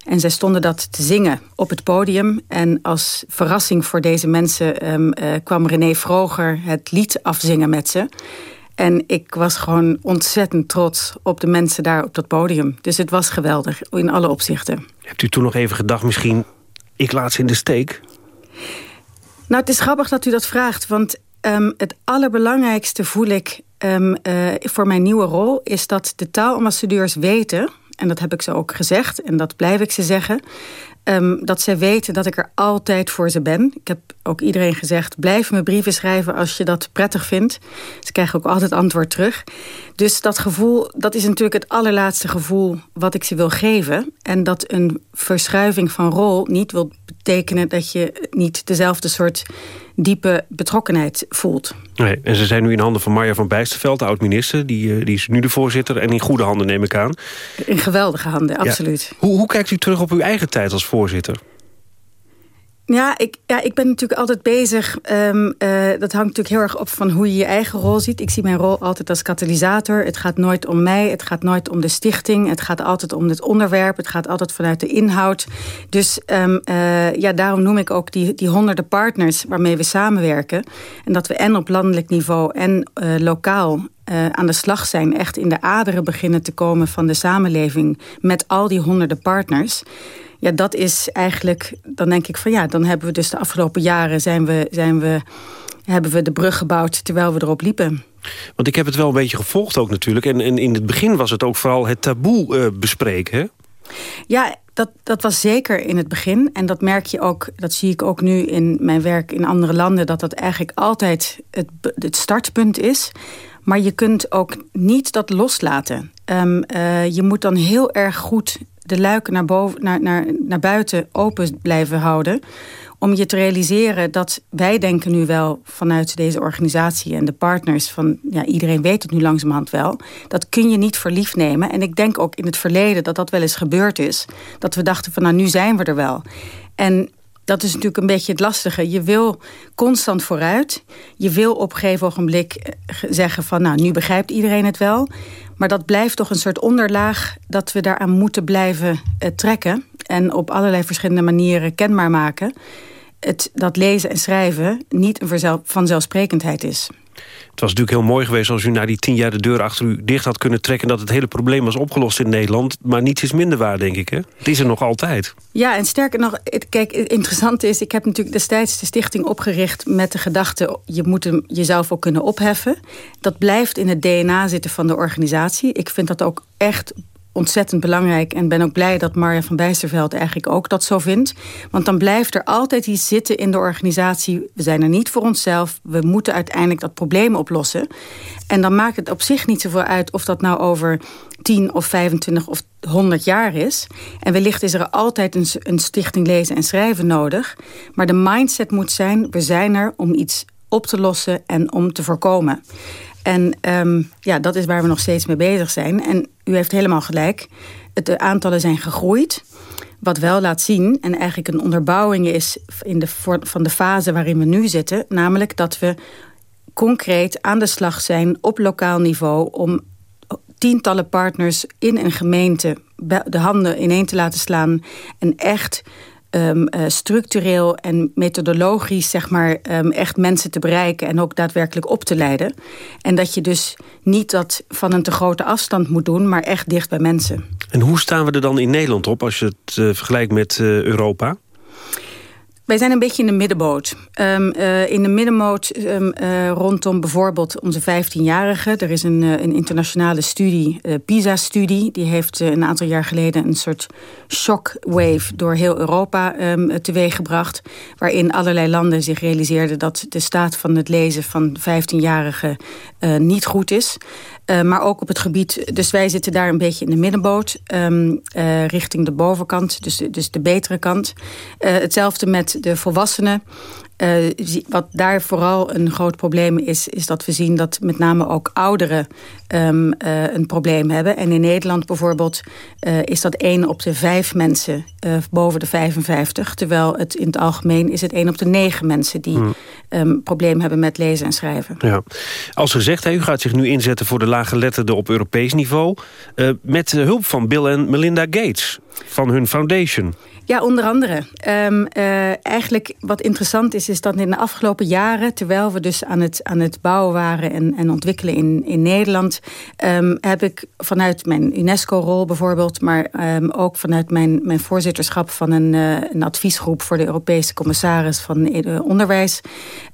En zij stonden dat te zingen op het podium. En als verrassing voor deze mensen um, uh, kwam René Vroger het lied afzingen met ze. En ik was gewoon ontzettend trots op de mensen daar op dat podium. Dus het was geweldig, in alle opzichten. Hebt u toen nog even gedacht, misschien, ik laat ze in de steek? Nou, het is grappig dat u dat vraagt. Want um, het allerbelangrijkste voel ik um, uh, voor mijn nieuwe rol... is dat de taalambassadeurs weten en dat heb ik ze ook gezegd en dat blijf ik ze zeggen... Um, dat zij weten dat ik er altijd voor ze ben. Ik heb ook iedereen gezegd, blijf me brieven schrijven als je dat prettig vindt. Ze krijgen ook altijd antwoord terug. Dus dat gevoel, dat is natuurlijk het allerlaatste gevoel wat ik ze wil geven. En dat een verschuiving van rol niet wil betekenen dat je niet dezelfde soort diepe betrokkenheid voelt. Nee, en ze zijn nu in handen van Marja van Bijsterveld, de oud-minister. Die, die is nu de voorzitter en in goede handen neem ik aan. In geweldige handen, absoluut. Ja. Hoe, hoe kijkt u terug op uw eigen tijd als voorzitter? Ja ik, ja, ik ben natuurlijk altijd bezig. Um, uh, dat hangt natuurlijk heel erg op van hoe je je eigen rol ziet. Ik zie mijn rol altijd als katalysator. Het gaat nooit om mij, het gaat nooit om de stichting. Het gaat altijd om het onderwerp. Het gaat altijd vanuit de inhoud. Dus um, uh, ja, daarom noem ik ook die, die honderden partners waarmee we samenwerken. En dat we en op landelijk niveau en uh, lokaal aan de slag zijn. Echt in de aderen beginnen te komen van de samenleving met al die honderden partners. Ja, dat is eigenlijk, dan denk ik van ja, dan hebben we dus de afgelopen jaren zijn we, zijn we, hebben we de brug gebouwd terwijl we erop liepen. Want ik heb het wel een beetje gevolgd ook natuurlijk. En, en in het begin was het ook vooral het taboe uh, bespreken, hè? Ja, dat, dat was zeker in het begin. En dat merk je ook, dat zie ik ook nu in mijn werk in andere landen... dat dat eigenlijk altijd het, het startpunt is. Maar je kunt ook niet dat loslaten. Um, uh, je moet dan heel erg goed de luiken naar, boven, naar, naar, naar buiten open blijven houden. Om je te realiseren dat wij denken nu wel vanuit deze organisatie en de partners van ja, iedereen weet het nu langzamerhand wel. Dat kun je niet voor lief nemen. En ik denk ook in het verleden dat dat wel eens gebeurd is. Dat we dachten van nou nu zijn we er wel. En dat is natuurlijk een beetje het lastige. Je wil constant vooruit. Je wil op een gegeven ogenblik zeggen van... nou, nu begrijpt iedereen het wel. Maar dat blijft toch een soort onderlaag... dat we daaraan moeten blijven uh, trekken. En op allerlei verschillende manieren kenbaar maken... Het, dat lezen en schrijven niet een vanzelfsprekendheid is. Het was natuurlijk heel mooi geweest als u na die tien jaar de deur achter u dicht had kunnen trekken... dat het hele probleem was opgelost in Nederland. Maar niets is minder waar, denk ik. Hè? Het is er nog altijd. Ja, en sterker nog, kijk, het interessante is... ik heb natuurlijk destijds de stichting opgericht met de gedachte... je moet hem jezelf ook kunnen opheffen. Dat blijft in het DNA zitten van de organisatie. Ik vind dat ook echt ontzettend belangrijk. En ben ook blij dat Marja van Bijsterveld eigenlijk ook dat zo vindt. Want dan blijft er altijd iets zitten in de organisatie. We zijn er niet voor onszelf. We moeten uiteindelijk dat probleem oplossen. En dan maakt het op zich niet zoveel uit of dat nou over 10 of 25 of 100 jaar is. En wellicht is er altijd een, een stichting lezen en schrijven nodig. Maar de mindset moet zijn, we zijn er om iets op te lossen en om te voorkomen. En um, ja, dat is waar we nog steeds mee bezig zijn. En u heeft helemaal gelijk. De aantallen zijn gegroeid. Wat wel laat zien, en eigenlijk een onderbouwing is in de, van de fase waarin we nu zitten... namelijk dat we concreet aan de slag zijn op lokaal niveau... om tientallen partners in een gemeente de handen ineen te laten slaan... en echt um, structureel en methodologisch zeg maar, um, echt mensen te bereiken... en ook daadwerkelijk op te leiden. En dat je dus niet dat van een te grote afstand moet doen... maar echt dicht bij mensen. En hoe staan we er dan in Nederland op als je het uh, vergelijkt met uh, Europa? Wij zijn een beetje in de middenboot. Um, uh, in de middenboot um, uh, rondom bijvoorbeeld onze 15-jarigen. Er is een, uh, een internationale studie, PISA-studie. Die heeft een aantal jaar geleden een soort shockwave door heel Europa um, teweeggebracht. Waarin allerlei landen zich realiseerden dat de staat van het lezen van 15-jarigen niet goed is. Uh, maar ook op het gebied, dus wij zitten daar een beetje in de middenboot, um, uh, richting de bovenkant, dus, dus de betere kant. Uh, hetzelfde met de volwassenen. Uh, wat daar vooral een groot probleem is, is dat we zien dat met name ook ouderen um, uh, een probleem hebben. En in Nederland bijvoorbeeld uh, is dat 1 op de 5 mensen boven de 55. Terwijl het in het algemeen is het 1 op de 9 mensen die hmm. um, probleem hebben met lezen en schrijven. Ja. Als gezegd, u gaat zich nu inzetten voor de lage letterden op Europees niveau. met hulp van Bill en Melinda Gates van hun foundation. Ja, onder andere. Um, uh, eigenlijk wat interessant is, is dat in de afgelopen jaren... terwijl we dus aan het, aan het bouwen waren en, en ontwikkelen in, in Nederland... Um, heb ik vanuit mijn UNESCO-rol bijvoorbeeld... maar um, ook vanuit mijn, mijn voorzitterschap van een, uh, een adviesgroep... voor de Europese commissaris van uh, onderwijs...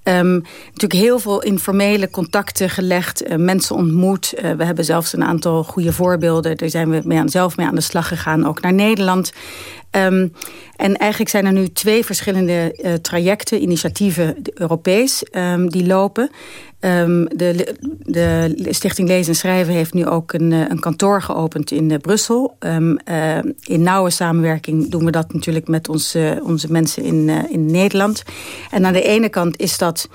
natuurlijk heel veel informele contacten gelegd, mensen ontmoet. we hebben zelfs een aantal goede voorbeelden. Daar zijn we mee aan, zelf mee aan de slag gegaan, ook naar Nederland... Um, en eigenlijk zijn er nu twee verschillende uh, trajecten, initiatieven Europees, um, die lopen. Um, de, de, Stichting Lezen en Schrijven heeft nu ook een, een kantoor geopend in uh, Brussel. In nauwe samenwerking doen we dat natuurlijk met onze, onze mensen in, in Nederland. En aan de ene kant is dat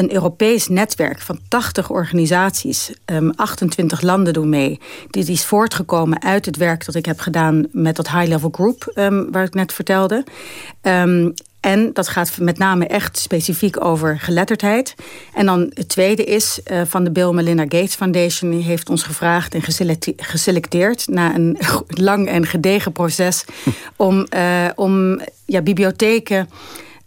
een Europees netwerk van 80 organisaties. Um, 28 landen doen mee. Dit is voortgekomen uit het werk dat ik heb gedaan met dat high-level group... Um, waar ik net vertelde. Um, en dat gaat met name echt specifiek over geletterdheid. En dan het tweede is, uh, van de Bill Melinda Gates Foundation... Heeft ons gevraagd en geselecteerd... na een lang en gedegen proces... om, uh, om ja, bibliotheken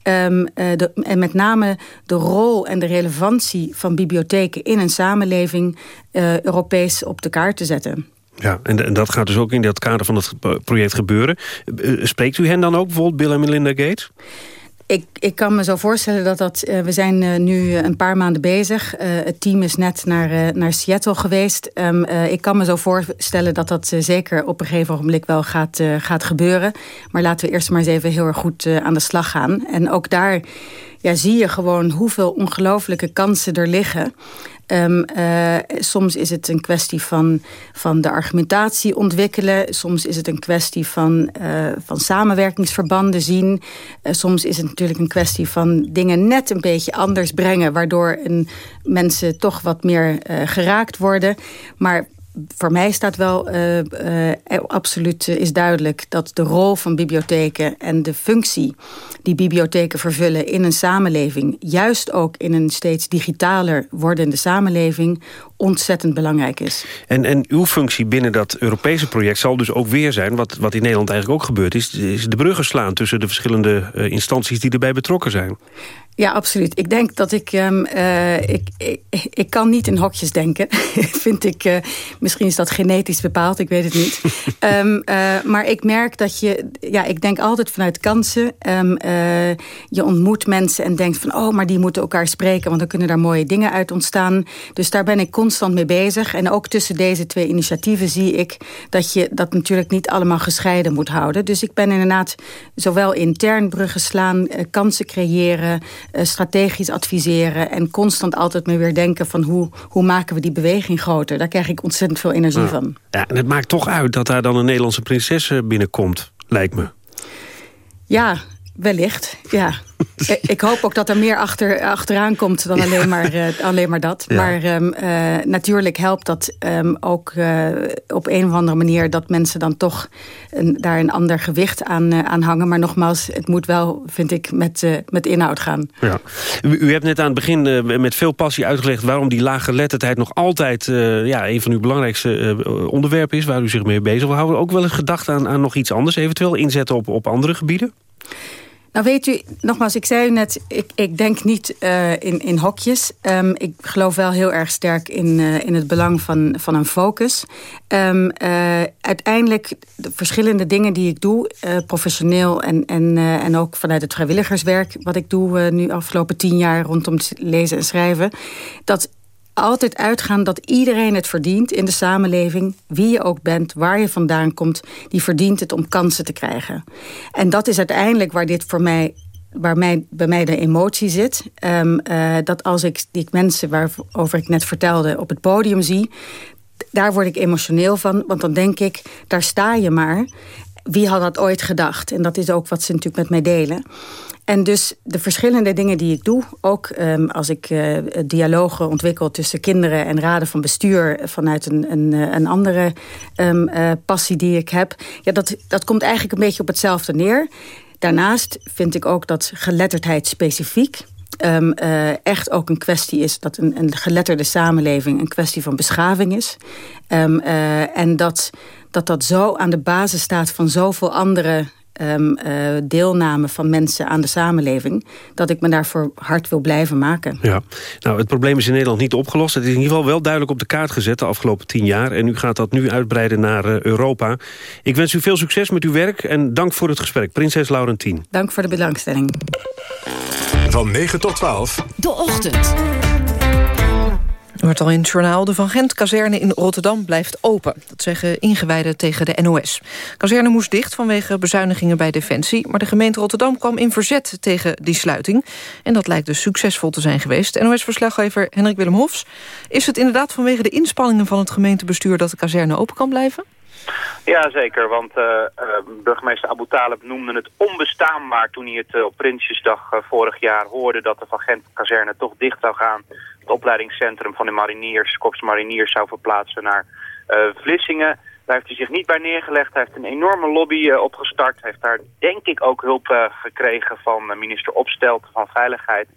Uh, de, en met name de rol en de relevantie van bibliotheken in een samenleving uh, Europees op de kaart te zetten. Ja, en, en, dat gaat dus ook in dat kader van het project gebeuren. Uh, spreekt u hen dan ook, bijvoorbeeld Bill en Melinda Gates? Ik, ik kan me zo voorstellen dat dat... Uh, we zijn uh, nu een paar maanden bezig. Het team is net naar, naar Seattle geweest. Um, ik kan me zo voorstellen dat dat zeker op een gegeven ogenblik wel gaat, gaat gebeuren. Maar laten we eerst maar eens even heel erg goed aan de slag gaan. En ook daar ja, zie je gewoon hoeveel ongelooflijke kansen er liggen. Um, uh, soms is het een kwestie van, van de argumentatie ontwikkelen. Soms is het een kwestie van, uh, van samenwerkingsverbanden zien. Uh, soms is het natuurlijk een kwestie van dingen net een beetje anders brengen... waardoor mensen toch wat meer geraakt worden. Maar voor mij staat wel uh, uh, absoluut uh, is duidelijk dat de rol van bibliotheken en de functie die bibliotheken vervullen in een samenleving, juist ook in een steeds digitaler wordende samenleving, ontzettend belangrijk is. En, en uw functie binnen dat Europese project zal dus ook weer zijn, wat, wat in Nederland eigenlijk ook gebeurt, is, is de bruggen slaan tussen de verschillende instanties die erbij betrokken zijn. Ja, absoluut. Ik denk dat ik... Um, uh, ik, ik, ik, kan niet in hokjes denken. Vind ik... Uh, misschien is dat genetisch bepaald, ik weet het niet. um, uh, maar ik merk dat je... Ja, ik denk altijd vanuit kansen. Um, je ontmoet mensen en denkt van... oh, maar die moeten elkaar spreken... want dan kunnen daar mooie dingen uit ontstaan. Dus daar ben ik constant mee bezig. En ook tussen deze twee initiatieven zie ik dat je dat natuurlijk niet allemaal gescheiden moet houden. Dus ik ben inderdaad zowel intern bruggen slaan, eh, kansen creëren, eh, strategisch adviseren en constant altijd me weer denken van hoe, hoe maken we die beweging groter. Daar krijg ik ontzettend veel energie van. Ja, en het maakt toch uit dat daar dan een Nederlandse prinses eh, binnenkomt, lijkt me. Ja, wellicht, ja. Eh, ik hoop ook dat er meer achter, achteraan komt dan alleen, maar, uh, alleen maar dat. Maar um, uh, natuurlijk helpt dat um, ook uh, op een of andere manier... dat mensen dan toch een, daar een ander gewicht aan, aan hangen. Maar nogmaals, het moet wel, vind ik, met, met inhoud gaan. Ja. U, u, hebt net aan het begin met veel passie uitgelegd... waarom die lage letterheid nog altijd ja, een van uw belangrijkste onderwerpen is... waar u zich mee bezig wil houden. Ook wel eens gedacht aan, aan nog iets anders, eventueel inzetten op, op andere gebieden? Nou weet u, nogmaals, ik zei u net, ik, ik denk niet uh, in, in hokjes. Um, ik geloof wel heel erg sterk in, uh, in het belang van, van een focus. Um, uh, uiteindelijk, de verschillende dingen die ik doe, professioneel en, en, en ook vanuit het vrijwilligerswerk... wat ik doe nu afgelopen tien jaar rondom lezen en schrijven... dat altijd uitgaan dat iedereen het verdient in de samenleving. Wie je ook bent, waar je vandaan komt, die verdient het om kansen te krijgen. En dat is uiteindelijk waar dit voor mij waar mij, bij mij de emotie zit. Um, uh, dat als ik die mensen waarover ik net vertelde op het podium zie... daar word ik emotioneel van, want dan denk ik, daar sta je maar. Wie had dat ooit gedacht? En dat is ook wat ze natuurlijk met mij delen. En dus de verschillende dingen die ik doe... ook um, als ik uh, dialogen ontwikkel tussen kinderen en raden van bestuur... vanuit een, een, eh, een andere um, uh, passie die ik heb... Ja, dat, dat komt eigenlijk een beetje op hetzelfde neer. Daarnaast vind ik ook dat geletterdheid specifiek... Uh, echt ook een kwestie is dat een, een geletterde samenleving... een kwestie van beschaving is. En dat, dat dat zo aan de basis staat van zoveel andere um, uh, deelname van mensen aan de samenleving... dat ik me daarvoor hard wil blijven maken. Ja. Nou, het probleem is in Nederland niet opgelost. Het is in ieder geval wel duidelijk op de kaart gezet de afgelopen tien jaar. En u gaat dat nu uitbreiden naar uh, Europa. Ik wens u veel succes met uw werk en dank voor het gesprek. Prinses Laurentien. Dank voor de belangstelling. Van 9 tot 12. De Ochtend. Hoort al in het journaal, de Van Gent-kazerne in Rotterdam blijft open. Dat zeggen ingewijden tegen de NOS. Kazerne moest dicht vanwege bezuinigingen bij Defensie... maar de gemeente Rotterdam kwam in verzet tegen die sluiting. En dat lijkt dus succesvol te zijn geweest. NOS-verslaggever Hendrik Willem Hofs. Is het inderdaad vanwege de inspanningen van het gemeentebestuur... dat de kazerne open kan blijven? Ja, zeker. Want uh, uh, burgemeester Abu Talib noemde het onbestaanbaar... toen hij het uh, op Prinsjesdag vorig jaar hoorde... dat de Van Gent-kazerne toch dicht zou gaan het opleidingscentrum van de mariniers, Korps Mariniers, zou verplaatsen naar uh, Vlissingen. Daar heeft hij zich niet bij neergelegd. Hij heeft een enorme lobby uh, opgestart. Hij heeft daar denk ik ook hulp uh, gekregen van minister Opstelt van Veiligheid.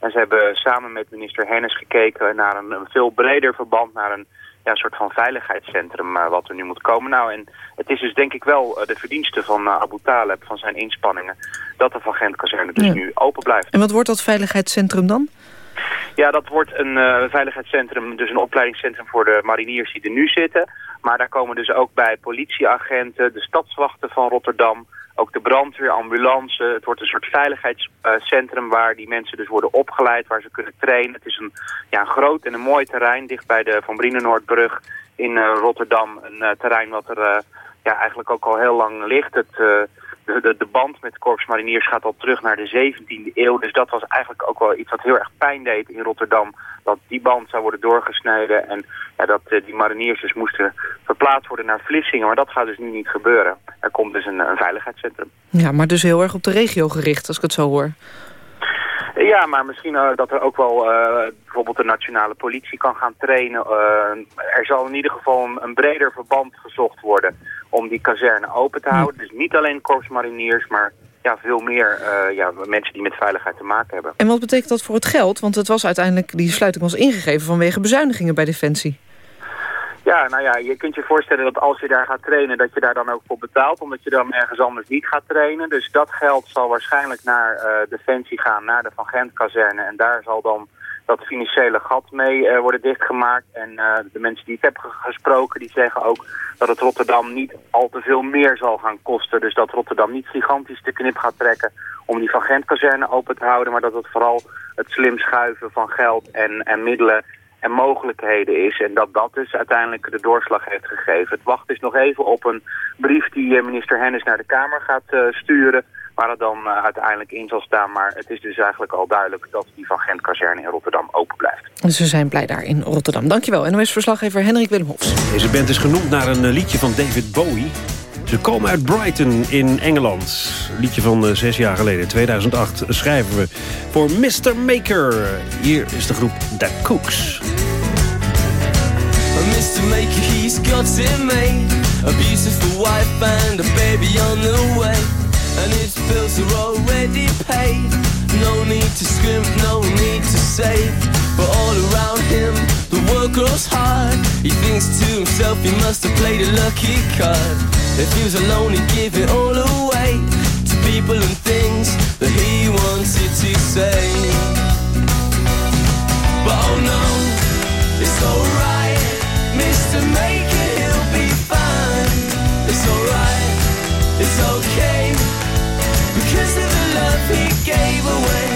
En ze hebben samen met minister Hennis gekeken naar een, een veel breder verband, naar een ja, soort van veiligheidscentrum wat er nu moet komen. Nou, en het is dus denk ik wel de verdienste van Abu Taleb, van zijn inspanningen, dat de Van Gent-kazerne dus ja. nu open blijft. En wat wordt dat veiligheidscentrum dan? Ja, dat wordt een uh, veiligheidscentrum, dus een opleidingscentrum voor de mariniers die er nu zitten. Maar daar komen dus ook bij politieagenten, de stadswachten van Rotterdam, ook de brandweer, ambulance. Het wordt een soort veiligheidscentrum waar die mensen dus worden opgeleid, waar ze kunnen trainen. Het is een, ja, een groot en een mooi terrein dicht bij de Van Brienenoordbrug in uh, Rotterdam. Een uh, terrein wat er ja, eigenlijk ook al heel lang ligt. Het de, de, de, band met Korps Mariniers gaat al terug naar de 17e eeuw. Dus dat was eigenlijk ook wel iets wat heel erg pijn deed in Rotterdam. Dat die band zou worden doorgesneden en ja, dat uh, die mariniers dus moesten verplaatst worden naar Vlissingen. Maar dat gaat dus nu niet gebeuren. Er komt dus een, een veiligheidscentrum. Ja, maar dus heel erg op de regio gericht, als ik het zo hoor. Ja, maar misschien uh, dat er ook wel uh, bijvoorbeeld de nationale politie kan gaan trainen. Uh, er zal in ieder geval een, een, breder verband gezocht worden om die kazerne open te houden. Dus niet alleen korpsmariniers, maar ja, veel meer ja, mensen die met veiligheid te maken hebben. En wat betekent dat voor het geld? Want het was uiteindelijk, die sluiting was ingegeven vanwege bezuinigingen bij Defensie. Ja, nou ja, je kunt je voorstellen dat als je daar gaat trainen, dat je daar dan ook voor betaalt. Omdat je dan ergens anders niet gaat trainen. Dus dat geld zal waarschijnlijk naar uh, Defensie gaan, naar de Van Gent-kazerne. En daar zal dan dat financiële gat mee uh, worden dichtgemaakt. En uh, de mensen die ik heb gesproken, die zeggen ook dat het Rotterdam niet al te veel meer zal gaan kosten. Dus dat Rotterdam niet gigantisch de knip gaat trekken om die Van Gent-kazerne open te houden. Maar dat het vooral het slim schuiven van geld en, en middelen en mogelijkheden is. En dat dat dus uiteindelijk de doorslag heeft gegeven. Het wacht dus nog even op een brief die minister Hennis naar de Kamer gaat sturen waar het dan uiteindelijk in zal staan. Maar het is dus eigenlijk al duidelijk dat die van Gent-kazerne in Rotterdam open blijft. Dus we zijn blij daar in Rotterdam. Dankjewel, NOS-verslaggever Henrik Willem Hofs. Deze band is genoemd naar een liedje van David Bowie. Ze komen uit Brighton in Engeland. Liedje van zes jaar geleden, 2008, schrijven we voor Mr. Maker. Hier is de groep The Cooks. Mr. Maker, he's got it made. A beautiful wife and a baby on the way. And his bills are already paid. No need to scrimp, no need to save. But all around him, the world grows hard. He thinks to himself he must have played a lucky card. He was alone, he'd give it all away to people and things that he wanted to say. But oh no, it's alright, Mr. Maker, he'll be fine. It's alright, it's okay, because of the love he gave away.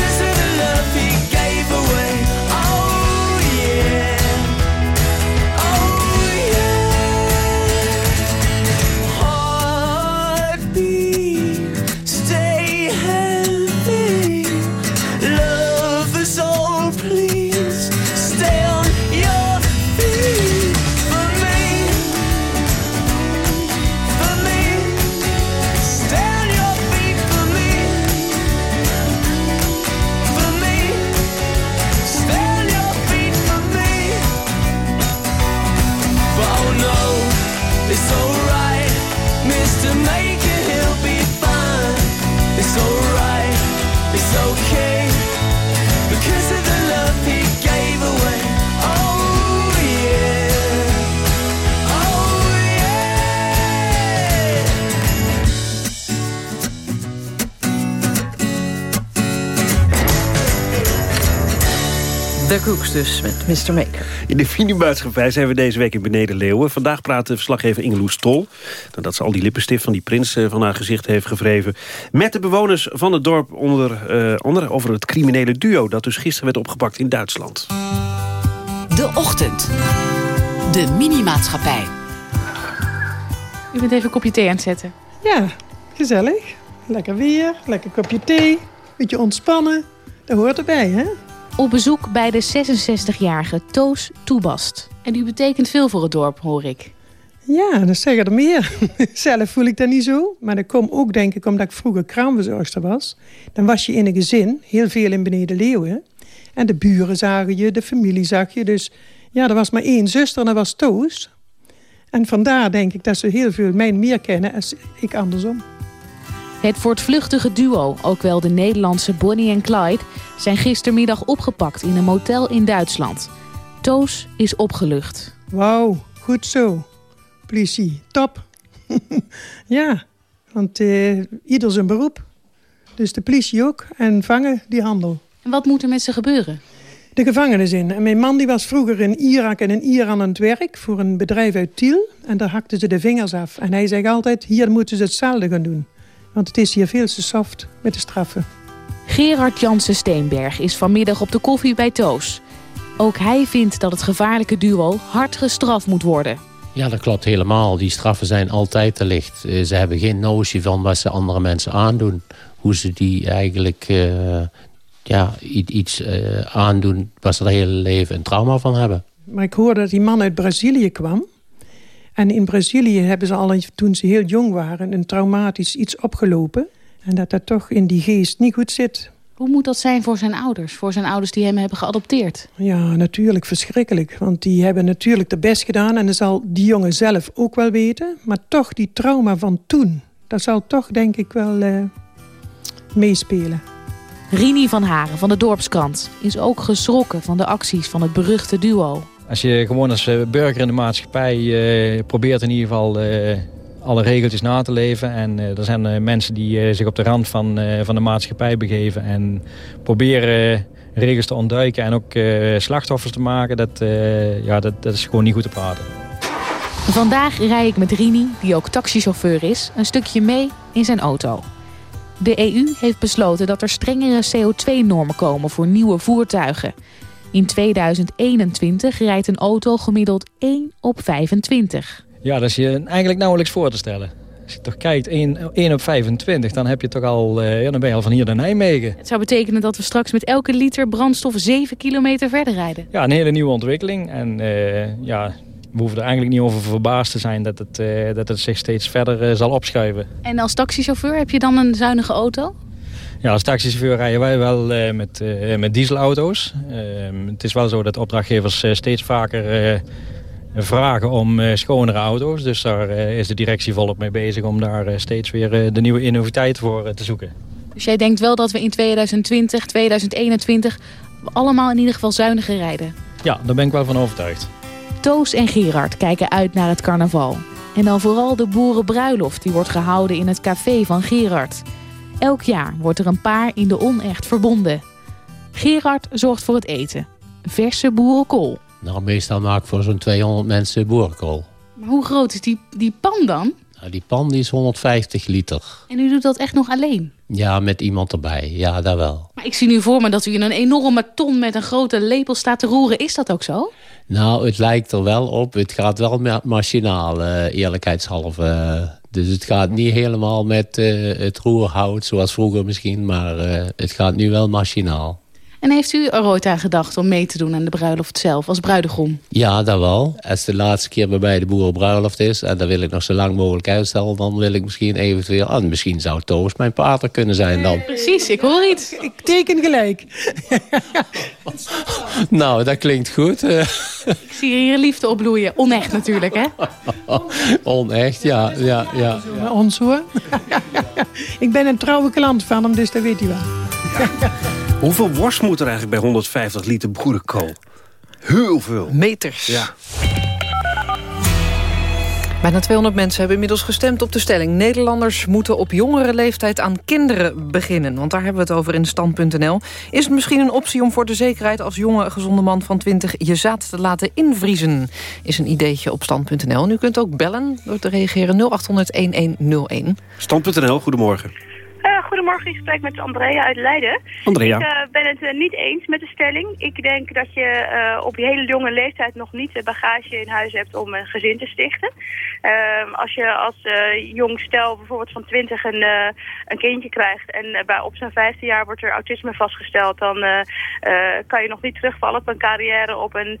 kisses okay. The Cooks dus, met Mr. Maker. In de Vinumaatschappij zijn we deze week in Beneden Leeuwen. Vandaag praat de verslaggever Ingeloes Stol... nadat ze al die lippenstift van die prins eh, van haar gezicht heeft gevreven... met de bewoners van het dorp onder, eh, onder over het criminele duo... dat dus gisteren werd opgepakt in Duitsland. De Ochtend. De Minimaatschappij. U bent even een kopje thee aan het zetten. Ja, gezellig. Lekker weer, lekker kopje thee. Beetje ontspannen. Dat hoort erbij, hè? Op bezoek bij de 66-jarige Toos Toebast. En u betekent veel voor het dorp, hoor ik. Ja, dat zeggen er meer. Zelf voel ik dat niet zo. Maar dat komt ook, denk ik, omdat ik vroeger kraamverzorgster was. Dan was je in een gezin, heel veel in Beneden Leeuwen. En de buren zagen je, de familie zag je. Dus ja, er was maar één zuster en dat was Toos. En vandaar denk ik dat ze heel veel mij meer kennen als ik andersom. Het voortvluchtige duo, ook wel de Nederlandse Bonnie en Clyde... zijn gistermiddag opgepakt in een motel in Duitsland. Toos is opgelucht. Wauw, goed zo. Politie, top. ja, want eh, ieder zijn beroep. Dus de politie ook. En vangen die handel. En wat moet er met ze gebeuren? De gevangenis in. En mijn man die was vroeger in Irak en in Iran aan het werk... voor een bedrijf uit Tiel. En daar hakten ze de vingers af. En hij zegt altijd, hier moeten ze hetzelfde gaan doen. Want het is hier veel te soft met de straffen. Gerard Jansen Steenberg is vanmiddag op de koffie bij Toos. Ook hij vindt dat het gevaarlijke duo hard gestraft moet worden. Ja, dat klopt helemaal. Die straffen zijn altijd te licht. Eh, Ze hebben geen notie van wat ze andere mensen aandoen. Hoe ze die eigenlijk eh, ja, iets eh, aandoen waar ze het hele leven een trauma van hebben. Maar ik hoorde dat die man uit Brazilië kwam. En in Brazilië hebben ze al, toen ze heel jong waren... een traumatisch iets opgelopen. En dat dat toch in die geest niet goed zit. Hoe moet dat zijn voor zijn ouders? Voor zijn ouders die hem hebben geadopteerd? Ja, natuurlijk verschrikkelijk. Want die hebben natuurlijk de best gedaan. En dat zal die jongen zelf ook wel weten. Maar toch, die trauma van toen... dat zal toch, denk ik, wel uh, meespelen. Rini van Haren van de Dorpskrant is ook geschrokken van de acties van het beruchte duo. Als je gewoon als burger in de maatschappij uh, probeert in ieder geval uh, alle regeltjes na te leven. En er zijn mensen die zich op de rand van, van de maatschappij begeven en proberen regels te ontduiken en ook slachtoffers te maken. Dat, ja, dat, dat is gewoon niet goed te praten. Vandaag rij ik met Rini, die ook taxichauffeur is, een stukje mee in zijn auto. De EU heeft besloten dat er strengere CO2-normen komen voor nieuwe voertuigen. In 2021 rijdt een auto gemiddeld 1 op 25. Ja, dat is je eigenlijk nauwelijks voor te stellen. Als je toch kijkt, 1, 1 op 25, dan, heb je toch al, uh, ja, dan ben je al van hier naar Nijmegen. Het zou betekenen dat we straks met elke liter brandstof 7 kilometer verder rijden. Ja, een hele nieuwe ontwikkeling. En uh, ja, we hoeven er eigenlijk niet over verbaasd te zijn dat het, uh, dat het zich steeds verder zal opschuiven. En als taxichauffeur heb je dan een zuinige auto? Ja, als taxichauffeur rijden wij wel uh, met, uh, met dieselauto's. Uh, het is wel zo dat opdrachtgevers steeds vaker vragen om schonere auto's. Dus daar is de directie volop mee bezig om daar steeds weer de nieuwe innoviteit voor te zoeken. Dus jij denkt wel dat we in 2020, 2021 allemaal in ieder geval zuiniger rijden? Ja, daar ben ik wel van overtuigd. Toos en Gerard kijken uit naar het carnaval. En dan vooral de boerenbruiloft die wordt gehouden in het café van Gerard... Elk jaar wordt er een paar in de onecht verbonden. Gerard zorgt voor het eten. Verse boerenkool. Nou, meestal maak ik voor zo'n 200 mensen boerenkool. Maar hoe groot is die, die pan dan? Nou, die pan die is 150 liter. En u doet dat echt nog alleen? Ja, met iemand erbij. Ja, dat wel. Maar ik zie nu voor me dat u in een enorme ton met een grote lepel staat te roeren. Is dat ook zo? Nou, het lijkt er wel op. Het gaat wel machinaal, uh, eerlijkheidshalve. Dus het gaat niet helemaal met uh, het roerhout zoals vroeger misschien. Maar uh, het gaat nu wel machinaal. En heeft u er ooit aan gedacht om mee te doen aan de bruiloft zelf als bruidegom? Ja, dat wel. Als de laatste keer bij mij de boerenbruiloft is... en dan wil ik nog zo lang mogelijk uitstellen... dan wil ik misschien eventueel... Ah, misschien zou Toos mijn pater kunnen zijn dan. Precies, ik hoor iets. Ik teken gelijk. nou, dat klinkt goed. ik zie hier liefde opbloeien. Onecht natuurlijk, hè? Onecht, ja. ja, ja. Ons hoor. ik ben een trouwe klant van hem, dus dat weet hij wel. Hoeveel worst moet er eigenlijk bij 150 liter boerenkool? Heel veel. Meters. Ja. Bijna 200 mensen hebben inmiddels gestemd op de stelling. Nederlanders moeten op jongere leeftijd aan kinderen beginnen. Want daar hebben we het over in stand.nl. Is het misschien een optie om voor de zekerheid als jonge gezonde man van 20... je zaad te laten invriezen? Is een ideetje op stand.nl. En u kunt ook bellen door te reageren 0800-1101. Stand.nl, goedemorgen. Goedemorgen, ik spreek met Andrea uit Leiden. Andrea. Ik uh, ben het uh, niet eens met de stelling. Ik denk dat je op je hele jonge leeftijd nog niet de bagage in huis hebt om een gezin te stichten. Ehm, als je als jong stel bijvoorbeeld van 20 een, een kindje krijgt en bij, op zijn vijfde jaar wordt er autisme vastgesteld, dan kan je nog niet terugvallen op een carrière, op, een,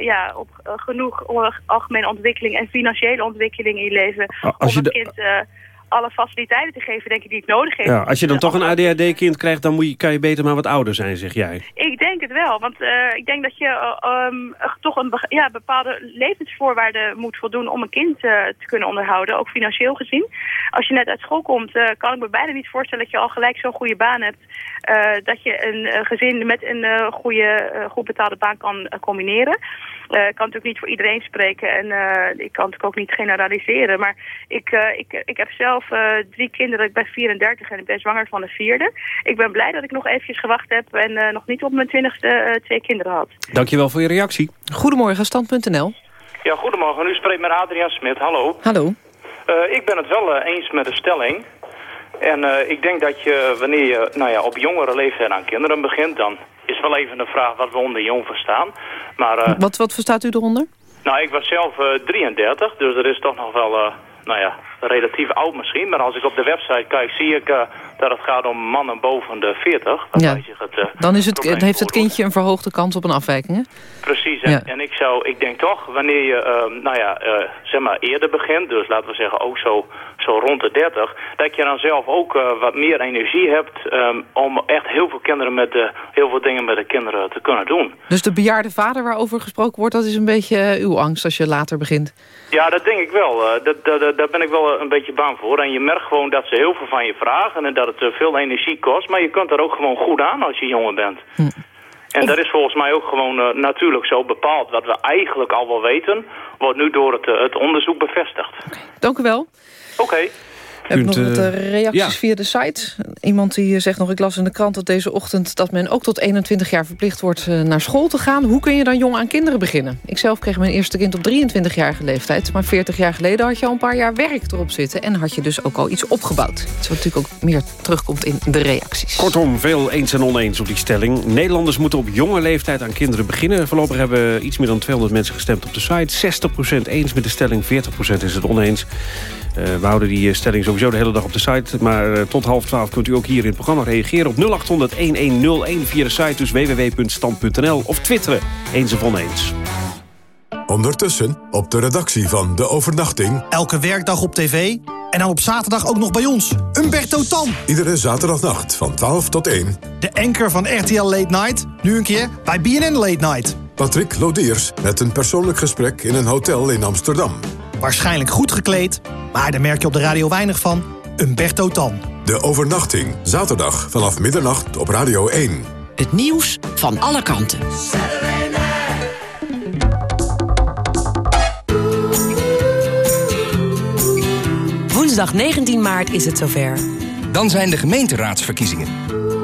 ja, op genoeg algemene ontwikkeling en financiële ontwikkeling in je leven. Als je om een kind alle faciliteiten te geven, denk ik, die het nodig heeft. Ja, als je dan toch een ADHD-kind krijgt, dan moet je, kan je beter maar wat ouder zijn, zeg jij. Ik denk het wel, want uh, ik denk dat je uh, um, toch een ja, bepaalde levensvoorwaarden moet voldoen om een kind uh, te kunnen onderhouden, ook financieel gezien. Als je net uit school komt, kan ik me bijna niet voorstellen dat je al gelijk zo'n goede baan hebt, dat je een gezin met een goede, goed betaalde baan kan combineren. Ik kan natuurlijk niet voor iedereen spreken en ik kan natuurlijk ook niet generaliseren, maar ik, ik, ik heb zelf uh, drie kinderen. Ik ben 34 en ik ben zwanger van de vierde. Ik ben blij dat ik nog eventjes gewacht heb en uh, nog niet op mijn twintigste uh, twee kinderen had. Dankjewel voor je reactie. Goedemorgen, stand.nl. Ja, goedemorgen. U spreekt met Adriaan Smit. Hallo. Hallo. ik ben het wel eens met de stelling. En ik denk dat je, wanneer je nou ja, op jongere leeftijd aan kinderen begint... dan is wel even de vraag wat we onder jong verstaan. Maar, wat, wat verstaat u eronder? Nou, ik was zelf 33, dus er is toch nog wel nou ja, relatief oud misschien. Maar als ik op de website kijk, zie ik dat het gaat om mannen boven de 40. waarbij zich het, eh, Dan is het, heeft het kindje een verhoogde kans op een afwijking, hè? Precies, en, Ja. en ik zou, ik denk toch, wanneer je, ehm, nou ja, eh, zeg maar eerder begint, dus laten we zeggen ook zo, zo rond de 30, dat je dan zelf ook eh, wat meer energie hebt ehm, om echt heel veel kinderen met de, heel veel dingen met de kinderen te kunnen doen. Dus de bejaarde vader waarover gesproken wordt... dat is een beetje eh, uw angst als je later begint. Ja, dat denk ik wel. Dat, dat, dat- daar ben ik wel een beetje bang voor. En je merkt gewoon dat ze heel veel van je vragen en dat het veel energie kost. Maar je kunt er ook gewoon goed aan als je jonger bent. En dat is volgens mij ook gewoon eh, natuurlijk zo bepaald. Wat we eigenlijk al wel weten, wordt nu door het, eh, het onderzoek bevestigd. Dank u wel. Oké. We hebben nog wat eh, eh, reacties ja. via de site. Iemand die eh, zegt nog, ik las in de krant dat deze ochtend... dat men ook tot 21 jaar verplicht wordt eh, naar school te gaan. Hoe kun je dan jong aan kinderen beginnen? Ik zelf kreeg mijn eerste kind op 23-jarige leeftijd. Maar 40 jaar geleden had je al een paar jaar werk erop zitten... en had je dus ook al iets opgebouwd. Wat natuurlijk ook meer terugkomt in de reacties. Kortom, veel eens en oneens op die stelling. Nederlanders moeten op jonge leeftijd aan kinderen beginnen. Voorlopig hebben iets meer dan 200 mensen gestemd op de site. 60% eens met de stelling, 40% is het oneens. Eh, we houden die eh, stelling sowieso de hele dag op de site. Maar eh, tot half twaalf kunt u ook hier in het programma reageren op 0800-1101 via de site. Dus www.stand.nl of twitteren eens of oneens. Ondertussen op de redactie van De Overnachting. Elke werkdag op tv en dan op zaterdag ook nog bij ons. Umberto Tan. Iedere zaterdagnacht van 12 tot 1. De anker van RTL Late Night. Nu een keer bij BNN Late Night. Patrick Lodiers met een persoonlijk gesprek in een hotel in Amsterdam. Waarschijnlijk goed gekleed, maar daar merk je op de radio weinig van. Umberto Tan. De Overnachting, zaterdag vanaf middernacht op Radio 1. Het nieuws van alle kanten. Woensdag 19 maart is het zover. Dan zijn de gemeenteraadsverkiezingen.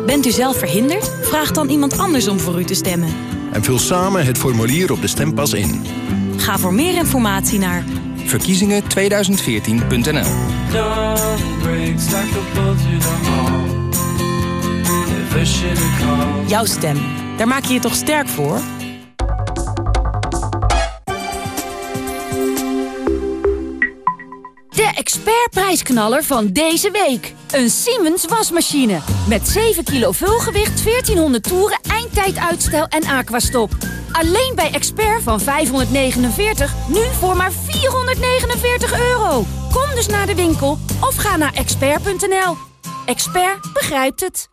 Bent u zelf verhinderd? Vraag dan iemand anders om voor u te stemmen. En vul samen het formulier op de stempas in. Ga voor meer informatie naar Verkiezingen2014.nl jouw stem. Daar maak je je toch sterk voor? Expertprijsknaller van deze week. Een Siemens wasmachine. Met 7 kilo vulgewicht, 1400 toeren, eindtijduitstel en aquastop. Alleen bij Expert van 549, nu voor maar 449 euro. Kom dus naar de winkel of ga naar expert.nl. Expert begrijpt het.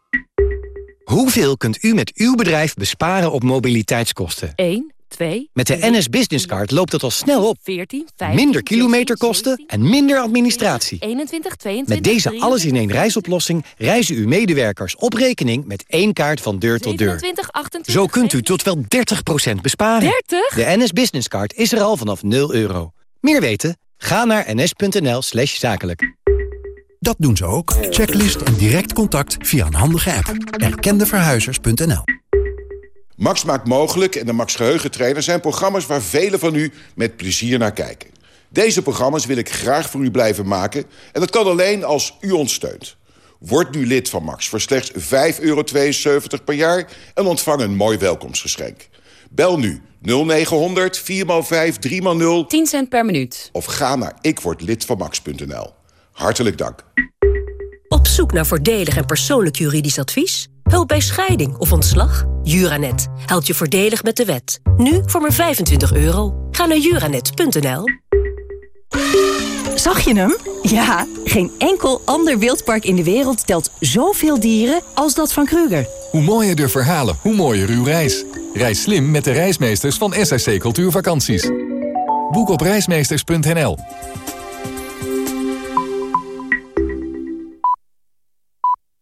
Hoeveel kunt u met uw bedrijf besparen op mobiliteitskosten? 1, 2, Met de NS Business Card loopt het al snel op. 14, 15, Minder kilometerkosten en minder administratie. 21, 22, Met deze alles-in-één reisoplossing reizen uw medewerkers op rekening met één kaart van deur tot deur. 27, 28, Zo kunt u tot wel 30% besparen. 30? De NS Business Card is er al vanaf 0 euro. Meer weten? Ga naar ns.nl slash zakelijk. Dat doen ze ook. Checklist en direct contact via een handige app. Erkendeverhuizers.nl Max maakt mogelijk en de Max Geheugentrainer zijn programma's waar velen van u met plezier naar kijken. Deze programma's wil ik graag voor u blijven maken en dat kan alleen als u ons steunt. Word nu lid van Max voor slechts 5,72 euro per jaar en ontvang een mooi welkomstgeschenk. Bel nu 0900 4x5 3x0 10 cent per minuut. of ga naar ikwordlidvanmax.nl. Hartelijk dank. Op zoek naar voordelig en persoonlijk juridisch advies? Hulp bij scheiding of ontslag? Juranet helpt je voordelig met de wet. Nu voor maar 25 euro. Ga naar juranet.nl. Zag je hem? Ja, geen enkel ander wildpark in de wereld telt zoveel dieren als dat van Kruger. Hoe mooier de verhalen, hoe mooier uw reis. Reis slim met de reismeesters van SSC Cultuurvakanties. Boek op reismeesters.nl.